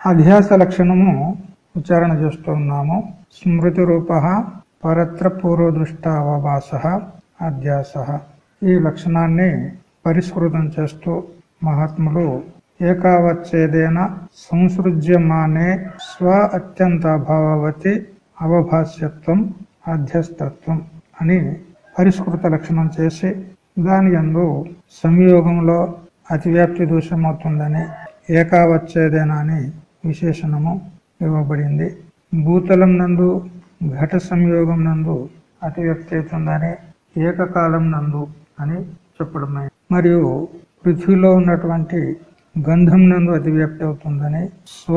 అధ్యాస లక్షణము ఉచ్చారణ చేస్తూ ఉన్నాము స్మృతి రూప పరత్ర పూర్వదృష్టావభాస అధ్యాస. ఈ లక్షణాన్ని పరిష్కృతం చేస్తూ మహాత్ములు ఏకావచ్చేదేన సంసృజ్యమానే స్వ అత్యంత అభావతి అవభాస్యత్వం అధ్యస్తత్వం అని పరిష్కృత లక్షణం చేసి దాని యందు సంయోగంలో అతివ్యాప్తి దూషమవుతుందని ఏకావచ్చేదేనా అని విశేషణము ఇవ్వబడింది. భూతలం నందు ఘట సంయోగం నందు అతివ్యాప్తి అవుతుందని ఏకకాలం నందు అని చెప్పడమే. మరియు పృథ్వీలో ఉన్నటువంటి గంధం నందు అతివ్యాప్తి అవుతుందని స్వ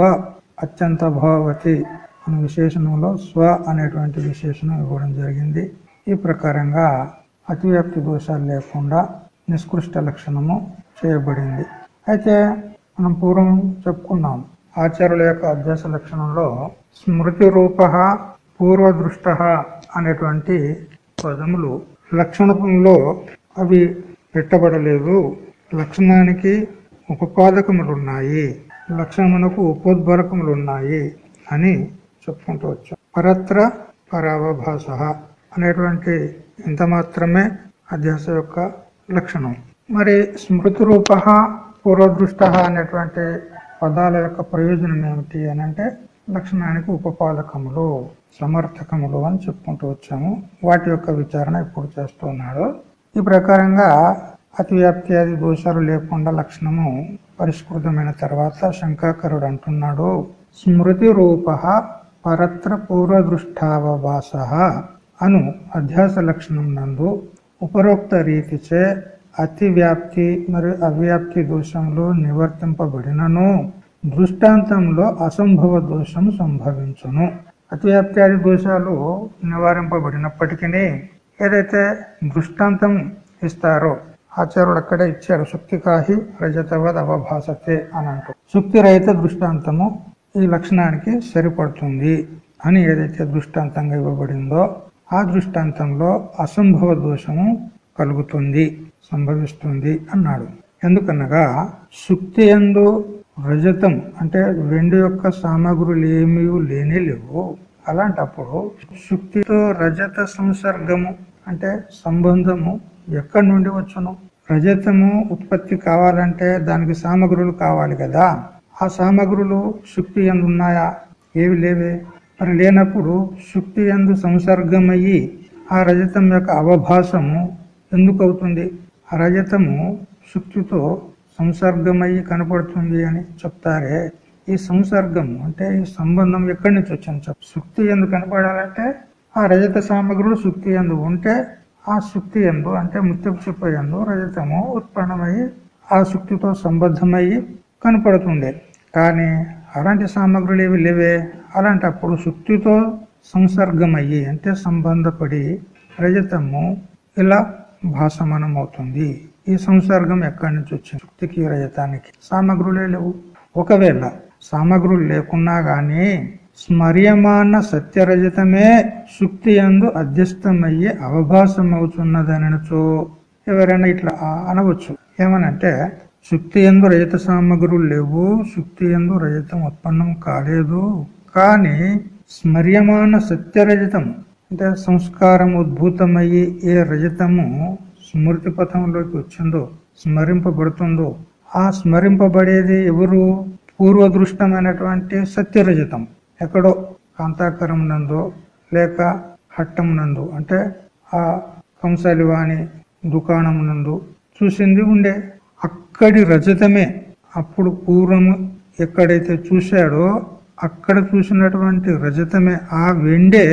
అత్యంత భావతి అనే విశేషణంలో స్వ అనేటువంటి విశేషణం ఇవ్వడం జరిగింది. ఈ ప్రకారంగా అతివ్యాప్తి దోషాలు లేకుండా నిష్కృష్ట లక్షణము చేయబడింది. అయితే మనం పూర్వం చెప్పుకున్నాం ఆచార్యుల యొక్క అభ్యాస లక్షణంలో స్మృతి రూప పూర్వదృష్ట అనేటువంటి పదములు లక్షణంలో అవి పెట్టబడలేదు. లక్షణానికి ఉపపాదకములు ఉన్నాయి లక్షణమునకు ఉపోద్బలకములున్నాయి అని చెప్పుకుంటూ వచ్చాం. పరత్ర పరావభాస అనేటువంటి ఇంత మాత్రమే అధ్యాస యొక్క లక్షణం. మరి స్మృతి రూప పూర్వదృష్ట అనేటువంటి పదాల యొక్క ప్రయోజనం ఏమిటి అని అంటే లక్షణానికి ఉపపాదకములు సమర్థకములు అని చెప్పుకుంటూ వచ్చాము. వాటి యొక్క విచారణ ఇప్పుడు చేస్తున్నాడు ఈ ప్రకారంగా అతివ్యాప్తి ఆది దోషాలు లేకుండా లక్షణము పరిష్కృతమైన తర్వాత శంకాకరుడు అంటున్నాడు. స్మృతి రూప పరత్ర పూర్వదృష్టావభాస అను అధ్యాస లక్షణం నందు ఉపరోక్త రీతిచే అతి వ్యాప్తి మరియు అవ్యాప్తి దోషంలో నివర్తింపబడినను. దృష్టాంతంలో అసంభవ దోషం సంభవించును. అతివ్యాప్త్యాది దోషాలు నివారింపబడినప్పటికీ ఏదైతే దృష్టాంతం ఇస్తారో ఆచార్యుడు అక్కడే ఇచ్చారు శుక్తికాహి రజతవద్ అవభాసతే అని అంటూ. శుక్తి రహిత దృష్టాంతము ఈ లక్షణానికి సరిపడుతుంది అని ఏదైతే దృష్టాంతంగా ఇవ్వబడిందో ఆ దృష్టాంతంలో అసంభవ దోషము కలుగుతుంది. సంభవిస్తుంది అన్నాడు. ఎందుకనగా శుక్తి ఎందు రజతం అంటే వెండి యొక్క సామగ్రులు ఏమీ లేనే లేవు. అలాంటప్పుడు శుక్తితో రజత సంసర్గము అంటే సంబంధము ఎక్కడి నుండి వచ్చును? రజతము ఉత్పత్తి కావాలంటే దానికి సామగ్రులు కావాలి కదా. ఆ సామగ్రులు శుక్తి ఎందు ఉన్నాయా? ఏవి లేవే. మరి లేనప్పుడు శుక్తి ఎందు సంసర్గమయ్యి ఆ రజతం యొక్క అవభాసము ఎందుకు అవుతుంది రజతము శుక్తితో సంసర్గమయ్యి కనపడుతుంది అని చెప్తారే. ఈ సంసర్గము అంటే ఈ సంబంధం ఎక్కడి నుంచి వచ్చింది శుక్తి ఎందు కనపడాలంటే ఆ రజత సామగ్రులు శుక్తి ఎందు ఉంటే ఆ శుక్తి ఎందు అంటే ముత్యపు చెప్ప ఎందు రజతము ఉత్పన్నమయ్యి ఆ శుక్తితో సంబద్ధమయ్యి కనపడుతుండే కానీ అలాంటి సామగ్రులు ఏవి లేవే. అలాంటప్పుడు శుక్తితో సంసర్గమయ్యి అంటే సంబంధపడి రజతము ఇలా భాసమనం అవుతుంది ఈ సంసర్గం ఎక్కడి నుంచి వచ్చింది? శుక్తికి రజతానికి. సామగ్రులే లేవు. ఒకవేళ సామగ్రులు లేకున్నా గాని స్మర్యమాన సత్యరజతమే శుక్తి ఎందు అధ్యస్థమయ్యే అవభాసం అవుతున్నదనచో ఎవరైనా ఇట్లా అనవచ్చు. ఏమనంటే శుక్తి ఎందు రజత సామగ్రులు లేవు శుక్తి ఎందు రజతం ఉత్పన్నం కాలేదు. కానీ స్మర్యమాన సత్యరజతం అంటే సంస్కారం ఉద్భూతమయ్యి ఏ రజతము స్మృతి పథంలోకి వచ్చిందో స్మరింపబడుతుందో ఆ స్మరింపబడేది ఎవరు? పూర్వదృష్టమైనటువంటి సత్యరజతం. ఎక్కడో కాంతాకరం నందు లేక హట్టం నందు అంటే ఆ కంసాలివాణి దుకాణం నందు చూసింది ఉండే. అక్కడి రజతమే అప్పుడు పూర్వము ఎక్కడైతే చూశాడో అక్కడ చూసినటువంటి రజతమే ఆ వెండే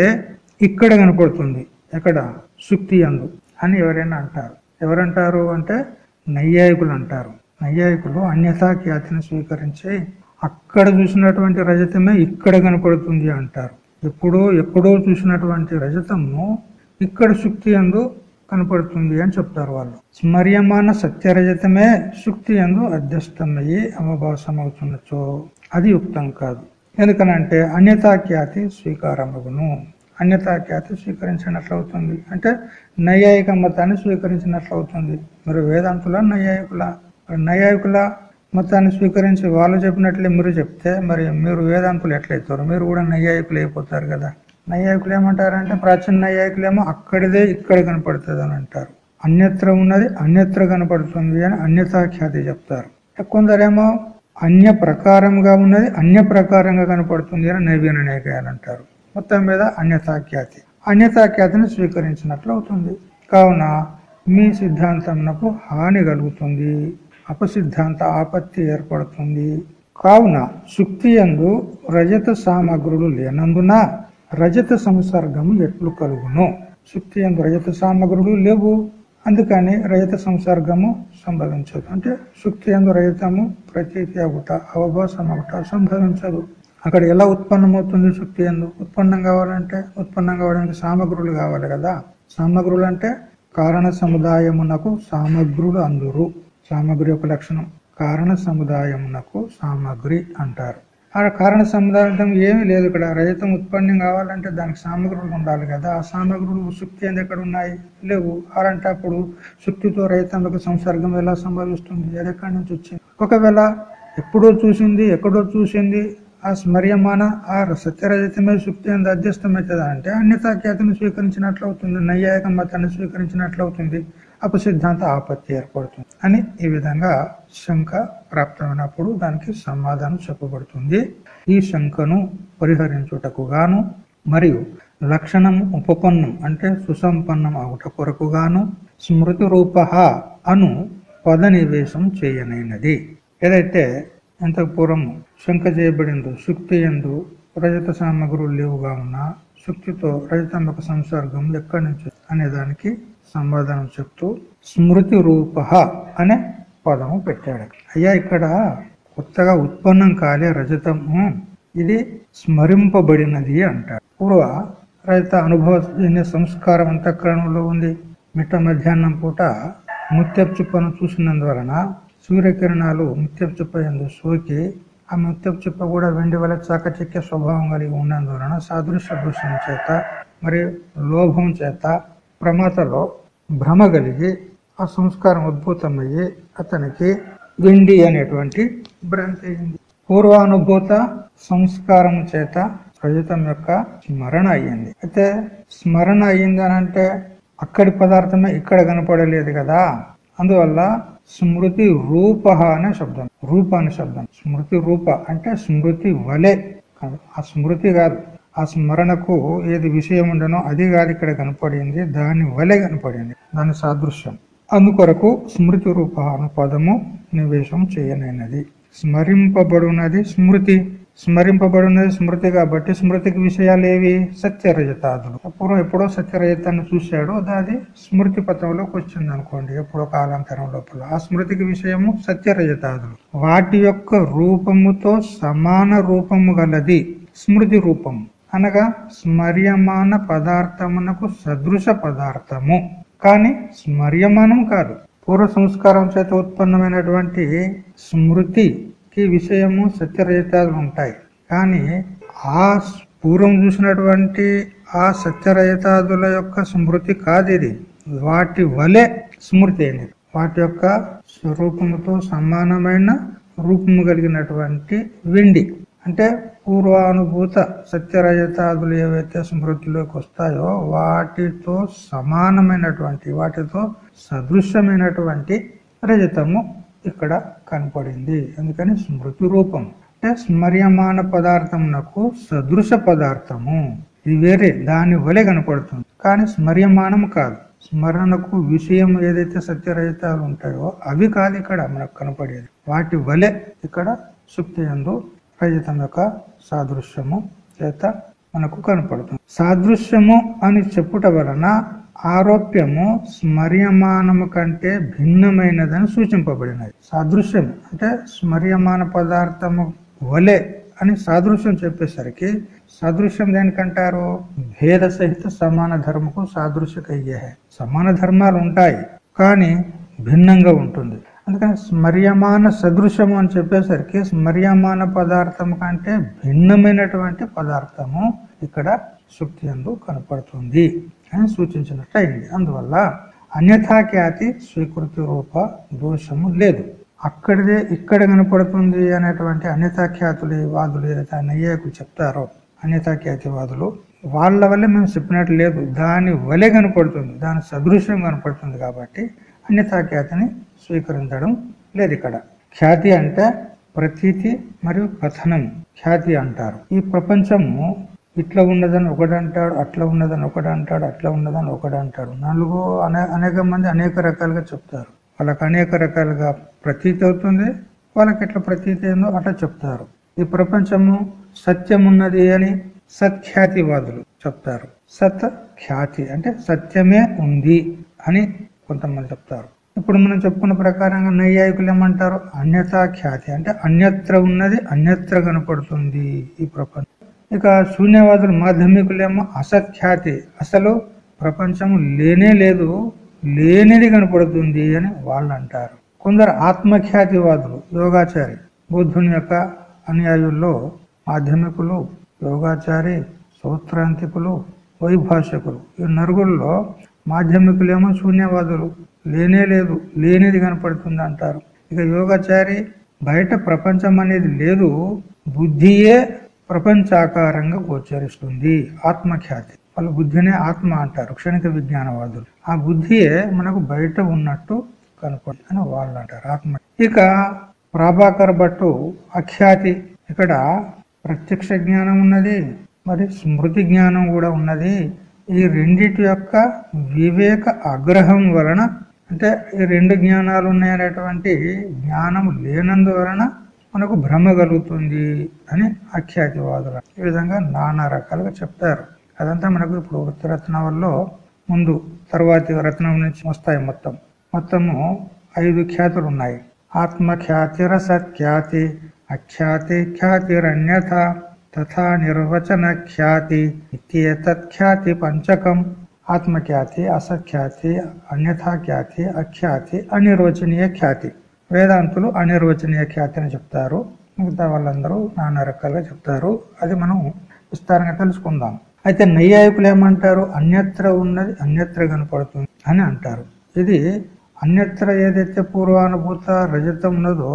ఇక్కడ కనపడుతుంది ఎక్కడ? శుక్తి అందు అని ఎవరైనా అంటారు. ఎవరంటారు అంటే నైయాయికులు అంటారు. నైయాయికులు అన్యథా ఖ్యాతిని స్వీకరించి అక్కడ చూసినటువంటి రజతమే ఇక్కడ కనపడుతుంది అంటారు. ఎప్పుడో ఎక్కడో చూసినటువంటి రజతము ఇక్కడ శుక్తి అందు కనపడుతుంది అని చెప్తారు వాళ్ళు. స్మర్యమాన సత్యరజతమే శుక్తి అందు అధ్యస్థమయ్యి అవభాసమవుతున్నచో. అది యుక్తం కాదు. ఎందుకనంటే అన్యతాఖ్యాతి స్వీకారమగును. అన్యతాఖ్యాతి స్వీకరించినట్లు అవుతుంది అంటే నైయాయిక మతాన్ని స్వీకరించినట్లు అవుతుంది మీరు వేదాంతుల నైయాయికుల నైయాయికుల మతాన్ని స్వీకరించి వాళ్ళు చెప్పినట్లే మీరు చెప్తే మరి మీరు వేదాంతులు ఎట్లయితారు? మీరు కూడా నైయాయికులు అయిపోతారు కదా. నైయాయికులు ఏమంటారంటే ప్రాచీన నైయాయికులేమో అక్కడిదే ఇక్కడ కనపడుతుంది అని అంటారు. అన్యత్ర ఉన్నది అన్యత్ర కనపడుతుంది అని అన్యతాఖ్యాతి చెప్తారు. కొందరేమో అన్య ప్రకారంగా ఉన్నది అన్య ప్రకారంగా కనపడుతుంది అని నైవ్య నిర్ణయకాలు అంటారు. మొత్తం మీద అన్యతాఖ్యాతి. అన్యతాఖ్యాతిని స్వీకరించినట్లు అవుతుంది కావున మీ సిద్ధాంతంకు హాని కలుగుతుంది. అపసిద్ధాంత ఆపత్తి ఏర్పడుతుంది. కావున శుక్తి ఎందు రజత సామగ్రులు లేనందున రజత సంసర్గము ఎట్లు కలుగును? శుక్తి ఎందు రజత సామగ్రులు లేవు. అందుకని రజత సంసర్గము సంభవించదు. అంటే శుక్తి ఎందు రజతము ప్రతీతి అవుట అవభాసం అవుట సంభవించదు. అక్కడ ఎలా ఉత్పన్నమవుతుంది శుక్తి ఎందు? ఉత్పన్నం కావాలంటే ఉత్పన్నం కావడానికి సామగ్రులు కావాలి కదా. సామగ్రులు అంటే కారణ సముదాయమునకు సామగ్రులు అందురు. సామగ్రి యొక్క లక్షణం కారణ సముదాయమునకు సామగ్రి అంటారు. ఆ కారణ సముదాయం ఏమీ లేదు ఇక్కడ. రజతం ఉత్పన్నం కావాలంటే దానికి సామగ్రులు ఉండాలి కదా. ఆ సామగ్రులు శుక్తి అనేది ఎక్కడ ఉన్నాయి? లేవు. అలాంటి అప్పుడు శుక్తితో యొక్క సంసర్గం ఎలా సంభవిస్తుంది? ఎక్కడి నుంచి వచ్చింది? ఒకవేళ ఎప్పుడో చూసింది ఎక్కడో చూసింది ఆ స్మర్యమాన ఆ సత్యరజతమే శుక్తి అంత అధ్యస్తమవుతుంది అంటే అన్యతాఖ్యాతిని స్వీకరించినట్లు అవుతుంది నైయాయక మతాన్ని స్వీకరించినట్లు అవుతుంది అపసిద్ధాంత ఆపత్తి ఏర్పడుతుంది అని ఈ విధంగా శంక ప్రాప్తమైనప్పుడు దానికి సమాధానం చెప్పబడుతుంది. ఈ శంకను పరిహరించుటకు గాను మరియు లక్షణం ఉపపన్నం అంటే సుసంపన్నం అవుట కొరకు గాను స్మృతి రూప అను పద నివేశం చేయనైనది. ఏదైతే ఇంతకు పూర్వము శంక చేయబడిందో శుక్తి ఎందు రజత సామగ్రులు లేవుగా ఉన్న శుక్తితో రజతమ్మక సంసర్గం ఎక్కడి నుంచి అనే దానికి సమాధానం చెప్తూ స్మృతి రూప అనే పదము పెట్టాడు. అయ్యా ఇక్కడ కొత్తగా ఉత్పన్నం కాలే రజతము. ఇది స్మరింపబడినది అంటాడు. పూర్వ రజత అనుభవజన్య సంస్కారం అంతఃకరణలో ఉంది. మిట్ట మధ్యాహ్నం పూట ముత్యపు చుప్పను చూసినందువలన సూర్యకిరణాలు ముత్యపు చుప్ప ఎందు సోకి ఆ ముత్యపు చుప్ప కూడా వెండి వల్ల చాకచక్య స్వభావం కలిగి ఉన్నందువలన సాదృశ్య దృశ్యం చేత మరియు లోభం చేత ప్రమాతలో భ్రమ కలిగి ఆ సంస్కారం ఉద్భూతమయ్యి అతనికి వెండి అనేటువంటి భ్రాంతి అయింది. పూర్వానుభూత సంస్కారం చేత రజతం యొక్క స్మరణ అయ్యింది. అయితే స్మరణ అయ్యింది అంటే అక్కడి పదార్థమే ఇక్కడ కనపడలేదు కదా. అందువల్ల స్మృతి రూప అనే శబ్దం. రూప అనే శబ్దం. స్మృతి రూప అంటే స్మృతి వలె ఆ స్మృతి కాదు. ఆ స్మరణకు ఏది విషయం ఉండనో అది కాదు ఇక్కడ కనపడింది. దాని వలె కనపడింది. దాని సాదృశ్యం. అందుకొరకు స్మృతి రూప అనే పదము నివేశం చేయనైనది. స్మరింపబడునది స్మృతి. స్మరింపబడినది స్మృతి కాబట్టి స్మృతికి విషయాలు ఏవి? సత్యరజతాదులు. పూర్వం ఎప్పుడో సత్యరజతాన్ని చూశాడు. అది స్మృతి పత్రంలోకి వచ్చింది అనుకోండి ఎప్పుడో కాలాంతరం లోపల. ఆ స్మృతికి విషయము సత్యరజతాదులు. వాటి యొక్క రూపముతో సమాన రూపము గలది స్మృతి రూపము అనగా స్మర్యమాన పదార్థమునకు సదృశ పదార్థము. కానీ స్మర్యమానం కాదు. పూర్వ సంస్కారం చేత ఉత్పన్నమైనటువంటి స్మృతి స్మృతికి విషయము సత్యరహితాలు ఉంటాయి కానీ ఆ పూర్వం చూసినటువంటి ఆ సత్యరహితాదుల యొక్క స్మృతి కాదు ఇది వాటి వలె స్మృతి అయింది వాటి యొక్క స్వరూపముతో సమానమైన రూపము కలిగినటువంటి వెండి. అంటే పూర్వానుభూత సత్యరజతాదులు ఏవైతే స్మృతిలోకి వస్తాయో వాటితో సమానమైనటువంటి వాటితో సదృశ్యమైనటువంటి రజతము ఇక్కడ కనపడింది. అందుకని స్మృతి రూపం. అంటే స్మర్యమాన పదార్థంకు సదృశ పదార్థము. ఇది వేరే దాని వలె కనపడుతుంది. కానీ స్మర్యమానం కాదు. స్మరణకు విషయం ఏదైతే సత్యరహితాలు ఉంటాయో అవి కాదు ఇక్కడ మనకు కనపడేది. వాటి వలె ఇక్కడ సుప్తి ఎందు రహితం యొక్క సాదృశ్యము చేత మనకు కనపడుతుంది. సాదృశ్యము అని చెప్పుట వలన ఆరోప్యము స్మర్యమానము కంటే భిన్నమైనదని సూచింపబడినది. సాదృశ్యం అంటే స్మర్యమాన పదార్థము వలె అని సాదృశ్యం చెప్పేసరికి సాదృశ్యం దేనికంటారు? భేద సహిత సమాన ధర్మకు సాదృశ్యకయ్యే సమాన ధర్మాలు ఉంటాయి కానీ భిన్నంగా ఉంటుంది. అందుకని స్మర్యమాన సదృశ్యము అని చెప్పేసరికి స్మర్యమాన పదార్థం కంటే భిన్నమైనటువంటి పదార్థము ఇక్కడ శుక్తి ఎందు కనపడుతుంది. అని సూచించినట్టు అయింది అందువల్ల అన్యథాఖ్యాతి స్వీకృతి రూప దోషము లేదు. అక్కడిదే ఇక్కడ కనపడుతుంది అనేటువంటి అన్యథాఖ్యాతులు వాదులు ఏదైతే నయ్యాకులు చెప్తారో అన్యతాఖ్యాతివాదులు వాళ్ళ వల్లే మేము చెప్పినట్టు లేదు. దాని వలె కనపడుతుంది దాని సదృశ్యం కనపడుతుంది కాబట్టి అన్యథాఖ్యాతిని స్వీకరించడం లేదు ఇక్కడ. ఖ్యాతి అంటే ప్రతీతి మరియు కథనం. ఖ్యాతి అంటారు. ఈ ప్రపంచము ఇట్లా ఉన్నదని ఒకడంటాడు అట్లా ఉన్నదని ఒకటి అంటాడు అట్లా ఉన్నదని ఒకడంటాడు. నాలుగు అనే అనేక మంది అనేక రకాలుగా చెప్తారు. వాళ్ళకి అనేక రకాలుగా ప్రతీతి అవుతుంది వాళ్ళకి ఎట్లా ప్రతీతి ఏందో అట్లా చెప్తారు. ఈ ప్రపంచము సత్యం ఉన్నది అని సత్ఖ్యాతివాదులు చెప్తారు. సత్ ఖ్యాతి అంటే సత్యమే ఉంది అని కొంతమంది చెప్తారు. ఇప్పుడు మనం చెప్పుకున్న ప్రకారంగా నైయాయికులు ఏమంటారు? అన్యతా ఖ్యాతి అంటే అన్యత్ర ఉన్నది అన్యత్ర కనపడుతుంది ఈ ప్రపంచం. ఇక శూన్యవాదులు మాధ్యమికులేమో అసఖ్యాతి. అసలు ప్రపంచం లేనే లేదు లేనిది కనపడుతుంది అని వాళ్ళు అంటారు కొందరు ఆత్మఖ్యాతివాదులు యోగాచారి. బుద్ధుని యొక్క అనుయాయుల్లో మాధ్యమికులు యోగాచారి సూత్రాంతికులు వైభాషకులు. ఈ నరుగుల్లో మాధ్యమికులేమో శూన్యవాదులు లేనే లేదు లేనిది కనపడుతుంది అంటారు. ఇక యోగాచారి బయట ప్రపంచం అనేది లేదు బుద్ధియే ప్రపంచాకారంగా గోచరిస్తుంది. ఆత్మఖ్యాతి. వాళ్ళ బుద్ధినే ఆత్మ అంటారు. క్షణిక విజ్ఞానవాదులు. ఆ బుద్ధియే మనకు బయట ఉన్నట్టు కనపడుతుంది అని వాళ్ళు అంటారు. ఆత్మ. ఇక ప్రాభాకర్ భట్టు అఖ్యాతి. ఇక్కడ ప్రత్యక్ష జ్ఞానం ఉన్నది మరి స్మృతి జ్ఞానం కూడా ఉన్నది. ఈ రెండిటి యొక్క వివేక ఆగ్రహం వలన అంటే ఈ రెండు జ్ఞానాలు ఉన్నాయనేటువంటి జ్ఞానం లేనందువలన మనకు భ్రమ కలుగుతుంది అని అఖ్యాతివాదులు ఈ విధంగా నానా రకాలుగా చెప్తారు. అదంతా మనకు ఇప్పుడు వృత్తిరత్నావల్లో ముందు తర్వాతి రత్నం నుంచి వస్తాయి మొత్తం. మొత్తము ఐదు ఖ్యాతులు ఉన్నాయి. ఆత్మఖ్యాతి రసఖ్యాతి అఖ్యాతి ఖ్యాతిరన్యథ తథా నిర్వచన ఖ్యాతి ఇత్యేతఖ్యాతి పంచకం ఆత్మఖ్యాతి అసఖ్యాతి అన్యథాఖ్యాతి అఖ్యాతి అనిర్వచనీయ ఖ్యాతి. వేదాంతులు అనిర్వచనీయ ఖ్యాతి అని చెప్తారు. మిగతా వాళ్ళందరూ నానా రకాలుగా చెప్తారు. అది మనం విస్తారంగా తెలుసుకుందాం. అయితే నైయాయికులు ఏమంటారు? అన్యత్ర ఉన్నది అన్యత్ర కనపడుతుంది అని అంటారు. ఇది అన్యత్ర ఏదైతే పూర్వానుభూత రజతం ఉన్నదో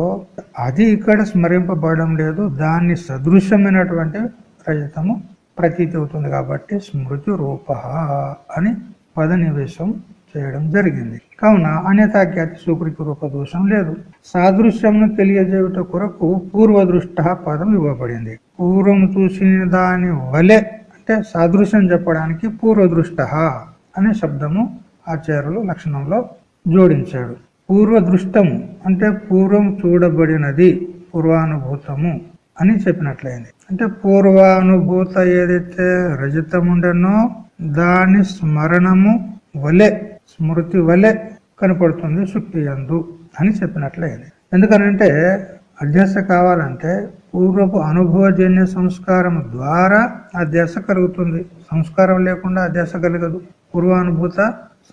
అది ఇక్కడ స్మరింపబడడం లేదు. దాన్ని సదృశ్యమైనటువంటి రజతము ప్రతీతి అవుతుంది కాబట్టి స్మృతి రూప అని పద నివేశం చేయడం జరిగింది. కావున అన్యతాఖ్యాతి సుకృతి రూప దోషం లేదు. సాదృశ్యంను తెలియజేయుట కొరకు పూర్వదృష్ట పదం ఇవ్వబడింది. పూర్వం చూసిన దాని వలె అంటే సాదృశ్యం చెప్పడానికి పూర్వదృష్ట అనే శబ్దము ఆచార్యులు లక్షణంలో జోడించాడు. పూర్వదృష్టము అంటే పూర్వం చూడబడినది పూర్వానుభూతము అని చెప్పినట్లయింది. అంటే పూర్వానుభూత ఏదైతే రజతముండనో దాని స్మరణము వలె స్మృతి వలె కనపడుతుంది సుక్తి ఎందు అని చెప్పినట్లయింది ఎందుకనంటే అధ్యాస కావాలంటే పూర్వపు అనుభవజన్య సంస్కారం ద్వారా అధ్యాస కలుగుతుంది. సంస్కారం లేకుండా అధ్యాస కలగదు. పూర్వానుభూత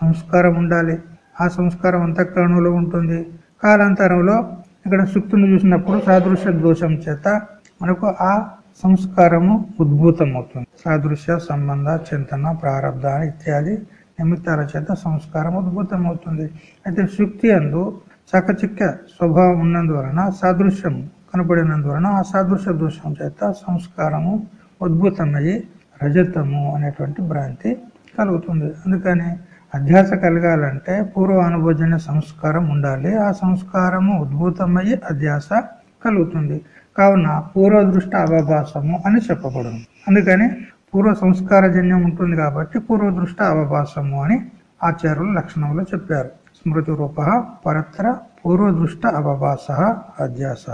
సంస్కారం ఉండాలి. ఆ సంస్కారం అంతఃకరణలో ఉంటుంది. కాలాంతరంలో ఇక్కడ సుక్తుని చూసినప్పుడు సాదృశ్య దోషం చేత మనకు ఆ సంస్కారము ఉద్భూతం అవుతుంది సాదృశ్య సంబంధ చింతన ప్రారంధ ఇత్యాది నిమిత్తాల చేత సంస్కారం ఉద్భుతమవుతుంది. అయితే శుక్తి అందు చకచిక్క స్వభావం ఉన్నందువలన సాదృశ్యం కనపడినందువలన ఆ సాదృశ్య దోషం చేత సంస్కారము ఉద్భుతమయ్యి రజతము అనేటువంటి భ్రాంతి కలుగుతుంది. అందుకని అధ్యాస కలగాలంటే పూర్వ అనుభోజన సంస్కారం ఉండాలి. ఆ సంస్కారము ఉద్భుతమయ్యి అధ్యాస కలుగుతుంది. కావున పూర్వదృష్ట అవభాసము అని చెప్పబడును. అందుకని పూర్వ సంస్కార జన్యం ఉంటుంది కాబట్టి పూర్వ దృష్ట అవభాసము అని ఆచార్యులు లక్షణంలో చెప్పారు. స్మృతి రూప పరత్ర పూర్వదృష్ట అవభాస అధ్యాస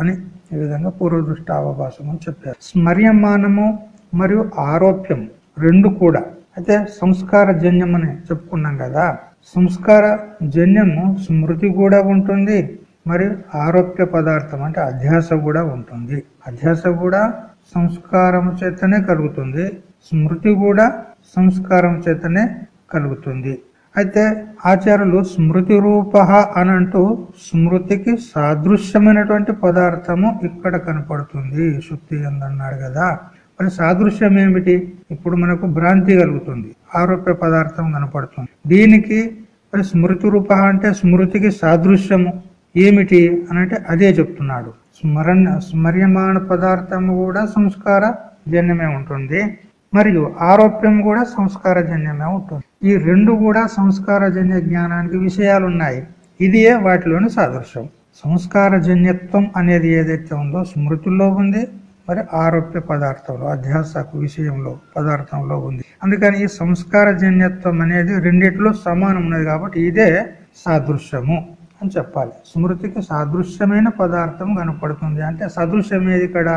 అని ఈ విధంగా పూర్వదృష్ట అవభాసం అని చెప్పారు. స్మర్యమానము మరియు ఆరోప్యం రెండు కూడా. అయితే సంస్కార జన్యం అని చెప్పుకున్నాం కదా. సంస్కార జన్యము స్మృతి కూడా ఉంటుంది మరి ఆరోప్య పదార్థం అంటే అధ్యాస కూడా ఉంటుంది. అధ్యాస కూడా సంస్కారం చేతనే కలుగుతుంది. స్మృతి కూడా సంస్కారం చేతనే కలుగుతుంది. అయితే ఆచార్యులు స్మృతి రూప అని అంటూ స్మృతికి సాదృశ్యమైనటువంటి పదార్థము ఇక్కడ కనపడుతుంది. శుద్ధి అందన్నాడు కదా. మరి సాదృశ్యం ఏమిటి? ఇప్పుడు మనకు భ్రాంతి కలుగుతుంది. ఆరోప్య పదార్థం కనపడుతుంది. దీనికి మరి స్మృతి రూప అంటే స్మృతికి సాదృశ్యము. ఏమిటి అనంటే అదే చెప్తున్నాడు. స్మరణ స్మర్యమాణ పదార్థము కూడా సంస్కార జన్యమే ఉంటుంది. మరియు ఆరోప్యం కూడా సంస్కార జన్యమే ఉంటుంది. ఈ రెండు కూడా సంస్కార జన్య జ్ఞానానికి విషయాలు ఉన్నాయి ఇదియే వాటిలోని సాదృశ్యం. సంస్కార జన్యత్వం అనేది ఏదైతే ఉందో స్మృతుల్లో ఉంది మరి ఆరోప్య పదార్థంలో అధ్యాసకు విషయంలో పదార్థంలో ఉంది. అందుకని ఈ సంస్కార జన్యత్వం అనేది రెండిట్లో సమానం ఉన్నది కాబట్టి ఇదే సాదృశ్యము. అని చెప్పాలి. స్మృతికి సాదృశ్యమైన పదార్థం కనపడుతుంది. అంటే సదృశ్యం ఏది ఇక్కడ?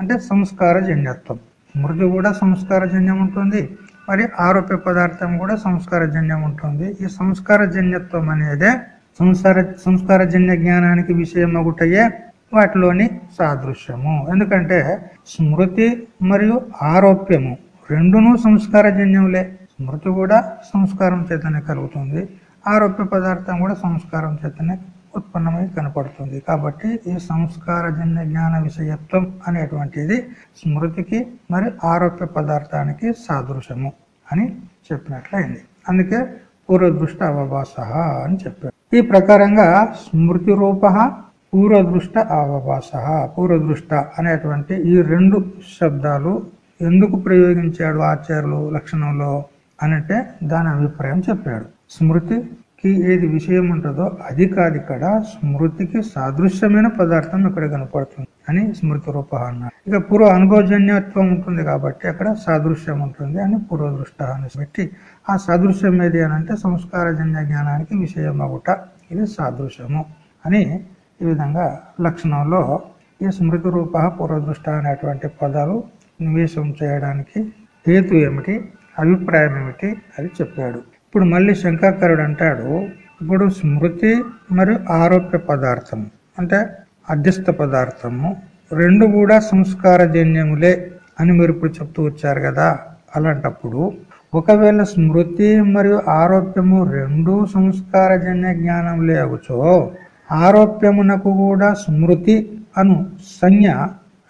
అంటే సంస్కార జన్యత్వం. స్మృతి కూడా సంస్కార జన్యం ఉంటుంది. మరి ఆరోప్య పదార్థం కూడా సంస్కార జన్యం ఉంటుంది. ఈ సంస్కార జన్యత్వం అనేదే సంస్కార సంస్కార జన్య జ్ఞానానికి విషయం ఒకటయ్యే వాటిలోని సాదృశ్యము. ఎందుకంటే స్మృతి మరియు ఆరోప్యము రెండును సంస్కార జన్యంలే స్మృతి కూడా సంస్కారం చేతనే కలుగుతుంది. ఆరోప్య పదార్థం కూడా సంస్కారం చేతనే ఉత్పన్నమై కనపడుతుంది. కాబట్టి ఈ సంస్కార జన్య జ్ఞాన విషయత్వం అనేటువంటిది స్మృతికి మరి ఆరోప్య పదార్థానికి సాదృశ్యము అని చెప్పినట్లయింది. అందుకే పూర్వదృష్ట అవభాస అని చెప్పారు. ఈ ప్రకారంగా స్మృతి రూప పూర్వదృష్ట అవభాస పూర్వదృష్ట అనేటువంటి ఈ రెండు శబ్దాలు ఎందుకు ప్రయోగించాడు ఆచార్యులు లక్షణంలో అనంటే దాని అభిప్రాయం చెప్పాడు. స్మృతికి ఏది విషయం ఉంటుందో అది కాదు ఇక్కడ. స్మృతికి సాదృశ్యమైన పదార్థం ఇక్కడ కనపడుతుంది అని స్మృతి రూప అన్నారు. ఇక పూర్వ అనుభవజన్యత్వం ఉంటుంది కాబట్టి అక్కడ సాదృశ్యం ఉంటుంది అని పూర్వదృష్ట అని పెట్టి ఆ సాదృశ్యం ఏది అని అంటే సంస్కారజన్య జ్ఞానానికి విషయం ఒకట ఇది సాదృశ్యము అని ఈ విధంగా లక్షణంలో ఈ స్మృతి రూప పూర్వదృష్ట అనేటువంటి పదాలు నివేశం చేయడానికి హేతు ఏమిటి? అభిప్రాయం ఏమిటి? అది చెప్పాడు. ఇప్పుడు మళ్ళీ శంకాకరుడు అంటాడు ఇప్పుడు స్మృతి మరియు ఆరోప్య పదార్థం అంటే అధ్యస్థ పదార్థము రెండు కూడా సంస్కారజన్యములే అని మీరు ఇప్పుడు చెప్తూ వచ్చారు కదా అలాంటప్పుడు ఒకవేళ స్మృతి మరియు ఆరోప్యము రెండు సంస్కారజన్య జ్ఞానంలే లేవచో ఆరోప్యమునకు కూడా స్మృతి అను సంజ్ఞ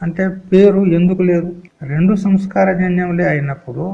అంటే పేరు ఎందుకు లేదు? రెండు సంస్కారజన్యములే అయినప్పుడు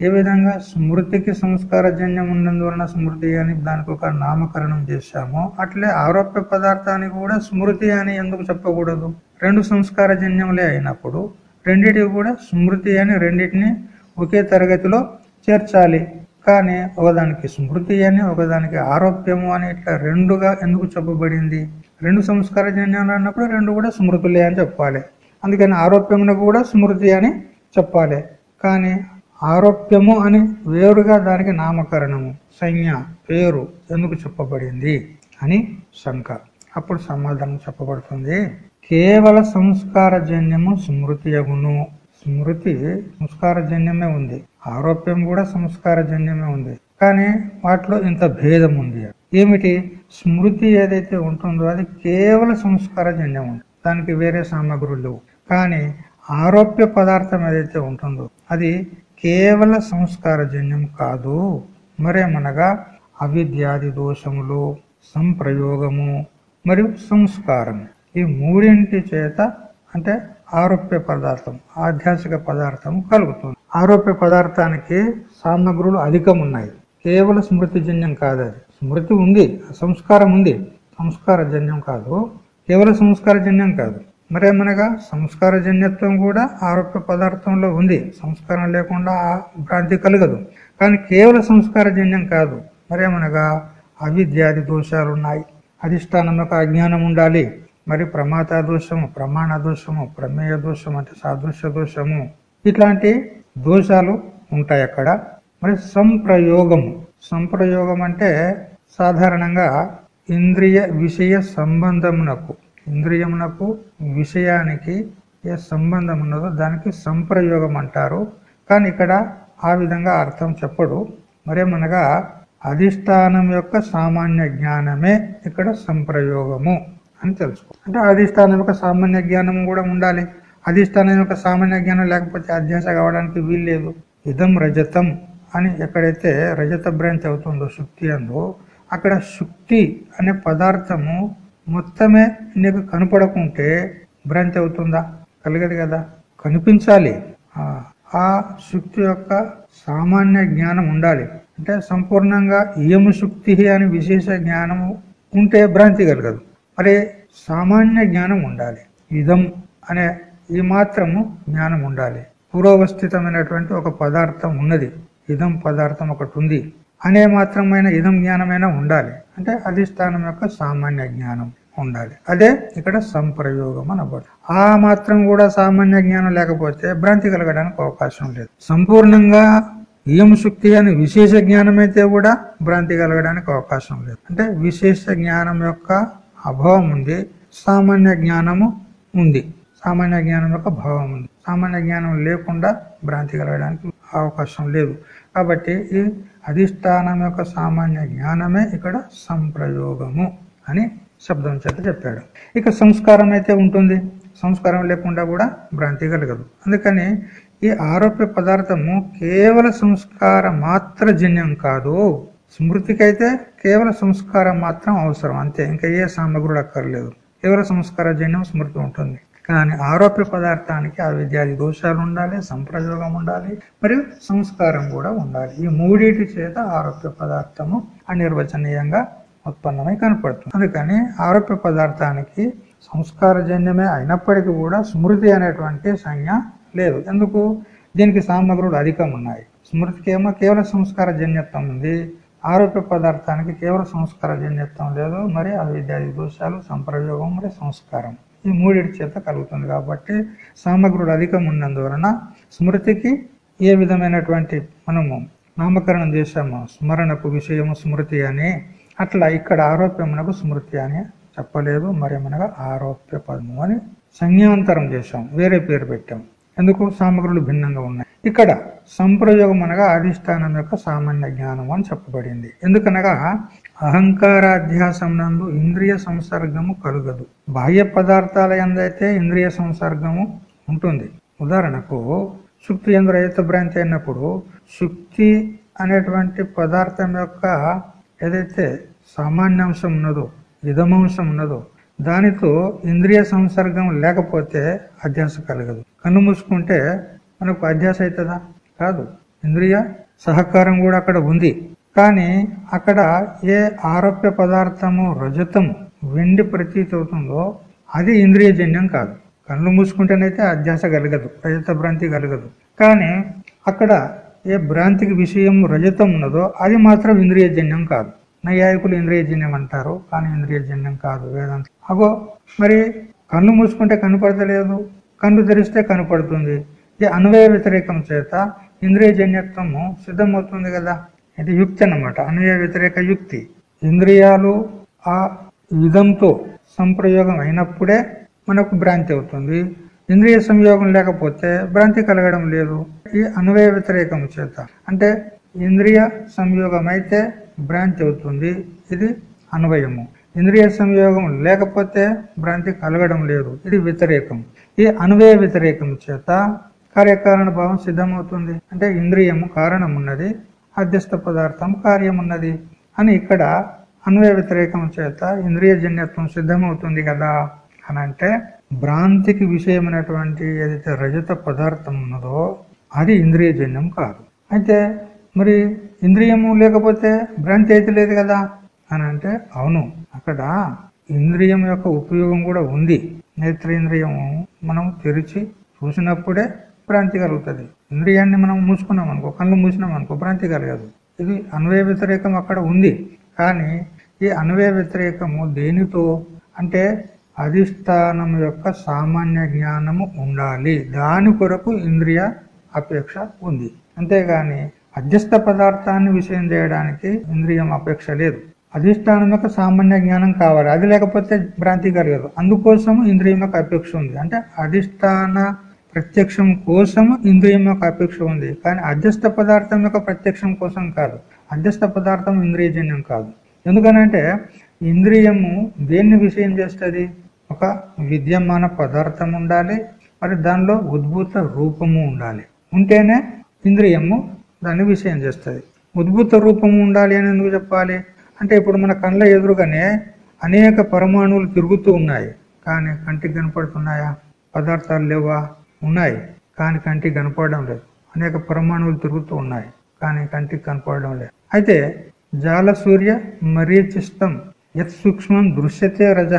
ఏ విధంగా స్మృతికి సంస్కారజన్యం ఉన్నందువలన స్మృతి అని దానికి ఒక నామకరణం చేశామో అట్లే ఆరోప్య పదార్థానికి కూడా స్మృతి అని ఎందుకు చెప్పకూడదు? రెండు సంస్కారజన్యములే అయినప్పుడు రెండిటికి కూడా స్మృతి అని రెండింటిని ఒకే తరగతిలో చేర్చాలి. కానీ ఒకదానికి స్మృతి అని ఒకదానికి ఆరోప్యము అని ఇట్లా రెండుగా ఎందుకు చెప్పబడింది? రెండు సంస్కార జన్యాలు అన్నప్పుడు రెండు కూడా స్మృతులే అని చెప్పాలి. అందుకని ఆరోప్యమునకు కూడా స్మృతి అని చెప్పాలి. కానీ ఆరోప్యము అని వేరుగా దానికి నామకరణము సంజ్ఞ పేరు ఎందుకు చెప్పబడింది అని శంక. అప్పుడు సమాధానం చెప్పబడుతుంది. కేవల సంస్కారజన్యము స్మృతి అగును. స్మృతి సంస్కారజన్యమే ఉంది. ఆరోప్యం కూడా సంస్కారజన్యమే ఉంది. కానీ వాటిలో ఇంత భేదం ఉంది. ఏమిటి? స్మృతి ఏదైతే ఉంటుందో అది కేవల సంస్కారజన్యం ఉంది. దానికి వేరే సామాగ్రులు లేవు. కానీ ఆరోప్య పదార్థం ఏదైతే ఉంటుందో అది కేవల సంస్కారజన్యం కాదు మరేమనగా అవిద్యాది దోషములు సంప్రయోగము మరియు సంస్కారం ఈ మూడింటి చేత అంటే ఆరోప్య పదార్థం ఆధ్యాత్మిక పదార్థం కలుగుతుంది. ఆరోప్య పదార్థానికి సామగ్రులు అధికం ఉన్నాయి కేవల స్మృతిజన్యం కాదు అది. స్మృతి ఉంది సంస్కారం ఉంది. సంస్కార జన్యం కాదు కేవల సంస్కార జన్యం కాదు. మరేమనగా సంస్కార జన్యత్వం కూడా ఆరోప్య పదార్థంలో ఉంది. సంస్కారం లేకుండా ఆ భ్రాంతి కలగదు. కానీ కేవల సంస్కార జన్యం కాదు. మరేమనగా అవిద్యాది దోషాలు ఉన్నాయి అధిష్టానం యొక్క అజ్ఞానం ఉండాలి. మరి ప్రమాత దోషము ప్రమాణ దోషము ప్రమేయ దోషం అంటే సాదృశ్య దోషము. ఇట్లాంటి దోషాలు ఉంటాయి అక్కడ. మరి సంప్రయోగము సంప్రయోగం అంటే సాధారణంగా ఇంద్రియ విషయ సంబంధమునకు. ఇంద్రియమునకు విషయానికి ఏ సంబంధం ఉన్నదో దానికి సంప్రయోగం అంటారు. కానీ ఇక్కడ ఆ విధంగా అర్థం చెప్పడు. మరేమనగా అధిష్టానం యొక్క సామాన్య జ్ఞానమే ఇక్కడ సంప్రయోగము అని తెలుసుకో. అంటే అధిష్టానం యొక్క సామాన్య జ్ఞానం కూడా ఉండాలి. అధిష్టానం యొక్క సామాన్య జ్ఞానం లేకపోతే అధ్యాస కావడానికి వీల్లేదు ఇదం రజతం అని ఎక్కడైతే రజత బ్రాంచ్ అవుతుందో శుక్తి అందో అక్కడ శుక్తి అనే పదార్థము మొత్తమే నీకు కనపడకుంటే భ్రాంతి అవుతుందా కలగదు కదా. కనిపించాలి. ఆ శుక్తి యొక్క సామాన్య జ్ఞానం ఉండాలి. అంటే సంపూర్ణంగా ఇయము శుక్తి అని విశేష జ్ఞానము ఉంటే భ్రాంతి కలగదు. మరి సామాన్య జ్ఞానం ఉండాలి. ఇదం అనే ఈ మాత్రము జ్ఞానం ఉండాలి. పూర్వవస్థితమైనటువంటి ఒక పదార్థం ఉన్నది. ఇదం పదార్థం ఒకటి ఉంది. అనే మాత్రమైన ఇదం జ్ఞానమైనా ఉండాలి. అంటే అధిష్టానం యొక్క సామాన్య జ్ఞానం. ఉండాలి. అదే ఇక్కడ సంప్రయోగం అనబడు. ఆ మాత్రం కూడా సామాన్య జ్ఞానం లేకపోతే భ్రాంతి కలగడానికి అవకాశం లేదు. సంపూర్ణంగా ఇయం శుక్తి అని విశేష జ్ఞానం అయితే కూడా భ్రాంతి కలగడానికి అవకాశం లేదు. అంటే విశేష జ్ఞానం యొక్క అభావం ఉంది సామాన్య జ్ఞానము ఉంది. సామాన్య జ్ఞానం యొక్క భావం ఉంది. సామాన్య జ్ఞానం లేకుండా భ్రాంతి కలగడానికి అవకాశం లేదు. కాబట్టి ఈ అధిష్టానం యొక్క సామాన్య జ్ఞానమే ఇక్కడ సంప్రయోగము అని శబ్దం చేత చెప్పాడు. ఇక సంస్కారం అయితే ఉంటుంది. సంస్కారం లేకుండా కూడా భ్రాంతి కలగదు. అందుకని ఈ ఆరోప్య పదార్థము కేవల సంస్కార మాత్ర జన్యం కాదు. స్మృతికైతే కేవల సంస్కారం మాత్రం అవసరం. అంతే ఇంకా ఏ సామగ్రుడు అక్కర్లేదు. కేవల సంస్కార జన్యం స్మృతి ఉంటుంది. కానీ ఆరోప్య పదార్థానికి ఆ విద్యాది దోషాలు ఉండాలి సంప్రయోగం ఉండాలి మరియు సంస్కారం కూడా ఉండాలి. ఈ మూడింటి చేత ఆరోప్య పదార్థము అనిర్వచనీయంగా ఉత్పన్నమై కనపడుతుంది. అందుకని ఆరోప్య పదార్థానికి సంస్కారజన్యమే అయినప్పటికీ కూడా స్మృతి అనేటువంటి సంజ్ఞ లేదు. ఎందుకు? దీనికి సామగ్రులు అధికం ఉన్నాయి స్మృతికి ఏమో కేవల సంస్కార జన్యత్వం ఉంది. ఆరోగ్య పదార్థానికి కేవల సంస్కార జన్యత్వం లేదు. మరి అవిద్యాది దోషాలు సంప్రయోగం మరి సంస్కారం. ఈ మూడిటి చేత కలుగుతుంది కాబట్టి సామగ్రులు అధికం ఉన్నందువలన స్మృతికి ఏ విధమైనటువంటి మనము నామకరణం చేశాము? స్మరణకు విషయము స్మృతి అని అట్లా ఇక్కడ ఆరోప్యమునకు స్మృతి అని చెప్పలేదు మరేమనగా ఆరోప్య పదము అని సంజ్ఞాంతరం చేశాం వేరే పేరు పెట్టాం. ఎందుకు? సామగ్రులు భిన్నంగా ఉన్నాయి. ఇక్కడ సంప్రయోగం అనగా అధిష్టానం యొక్క సామాన్య జ్ఞానం అని చెప్పబడింది. ఎందుకనగా అహంకారాధ్యాసం నందు ఇంద్రియ సంసర్గము కలుగదు. బాహ్య పదార్థాల ఎందైతే ఇంద్రియ సంసర్గము ఉంటుంది. ఉదాహరణకు శుక్తి ఎందు రహిత భ్రాంతి అయినప్పుడు శుక్తి అనేటువంటి పదార్థం యొక్క ఏదైతే సామాన్యాంశం ఉన్నదో ఇదమాంశం ఉన్నదో దానితో ఇంద్రియ సంసర్గం లేకపోతే అధ్యాస కలగదు. కన్ను మూసుకుంటే మనకు అధ్యాస అవుతుందా? కాదు. ఇంద్రియ సహకారం కూడా అక్కడ ఉంది. కానీ అక్కడ ఏ ఆరోప్య పదార్థము రజతము వెండి ప్రతీతి అవుతుందో అది ఇంద్రియజన్యం కాదు. కళ్ళు మూసుకుంటేనైతే అధ్యాస కలగదు రజత భ్రాంతి కలగదు. కానీ అక్కడ ఏ భ్రాంతికి విషయం రజతం ఉన్నదో అది మాత్రం ఇంద్రియజన్యం కాదు. నైయాయికులు ఇంద్రియజన్యం అంటారు కానీ ఇంద్రియజన్యం కాదు వేదాంత అగో మరి కన్ను మూసుకుంటే కనపడతలేదు కన్ను తెరిస్తే కనపడుతుంది ఈ అన్వయ వ్యతిరేకం చేత ఇంద్రియజన్యత్వము సిద్ధమవుతుంది కదా? ఇది యుక్తి అన్నమాట అన్వయ వ్యతిరేక యుక్తి. ఇంద్రియాలు ఆ విధంతో సంప్రయోగం అయినప్పుడే మనకు భ్రాంతి అవుతుంది. ఇంద్రియ సంయోగం లేకపోతే భ్రాంతి కలగడం లేదు. ఈ అన్వయ వ్యతిరేకం చేత. అంటే ఇంద్రియ సంయోగం అయితే భ్రాంతి అవుతుంది. ఇది అన్వయము. ఇంద్రియ సంయోగం లేకపోతే భ్రాంతి కలగడం లేదు. ఇది వ్యతిరేకం. ఈ అన్వయ వ్యతిరేకం చేత కార్యకారణ భావం సిద్ధమవుతుంది. అంటే ఇంద్రియము కారణం ఉన్నది అధ్యస్థ పదార్థం కార్యం ఉన్నది అని ఇక్కడ అన్వయ వ్యతిరేకం చేత ఇంద్రియ జన్యత్వం సిద్ధమవుతుంది కదా అని అంటే భ్రాంతికి విషయమైనటువంటి ఏదైతే రజత పదార్థం ఉన్నదో అది ఇంద్రియజన్యం కాదు. అయితే మరి ఇంద్రియము లేకపోతే భ్రాంతి అయితే లేదు కదా? అని అంటే అవును అక్కడ ఇంద్రియం యొక్క ఉపయోగం కూడా ఉంది. నేత్రేంద్రియము మనం తెరిచి చూసినప్పుడే భ్రాంతి కలుగుతుంది. ఇంద్రియాన్ని మనం మూసుకున్నాం అనుకో కళ్ళు మూసినాం అనుకో భ్రాంతి కలగదు. ఇది అన్వయ వ్యతిరేకం అక్కడ ఉంది. కానీ ఈ అన్వయ వ్యతిరేకము దేనితో? అంటే అధిష్టానం యొక్క సామాన్య జ్ఞానము ఉండాలి. దాని కొరకు ఇంద్రియ అపేక్ష ఉంది. అంతేగాని అధ్యస్థ పదార్థాన్ని విషయం చేయడానికి ఇంద్రియం అపేక్ష లేదు. అధిష్టానం యొక్క సామాన్య జ్ఞానం కావాలి. అది లేకపోతే భ్రాంతి కలగదు. అందుకోసము ఇంద్రియం యొక్క అపేక్ష ఉంది. అంటే అధిష్టాన ప్రత్యక్షం కోసము ఇంద్రియం యొక్క అపేక్ష ఉంది. కానీ అధ్యస్థ పదార్థం యొక్క ప్రత్యక్షం కోసం కాదు. అధ్యస్థ పదార్థం ఇంద్రియజన్యం కాదు. ఎందుకనంటే ఇంద్రియము దేన్ని విషయం చేస్తుంది? ఒక విద్యమాన పదార్థం ఉండాలి మరి దానిలో ఉద్భూత రూపము ఉండాలి. ఉంటేనే ఇంద్రియము దాన్ని విషయం చేస్తుంది. ఉద్భూత రూపము ఉండాలి అని ఎందుకు చెప్పాలి? అంటే ఇప్పుడు మన కళ్ళ ఎదురుగానే అనేక పరమాణువులు తిరుగుతూ ఉన్నాయి. కానీ కంటికి కనపడుతున్నాయా? పదార్థాలు లేవా? ఉన్నాయి. కానీ కంటికి కనపడడం లేదు. అనేక పరమాణువులు తిరుగుతూ ఉన్నాయి. కానీ కంటికి కనపడడం లేదు. అయితే జాల సూర్య మరీచిష్టం యత్ సూక్ష్మం దృశ్యతే రజ.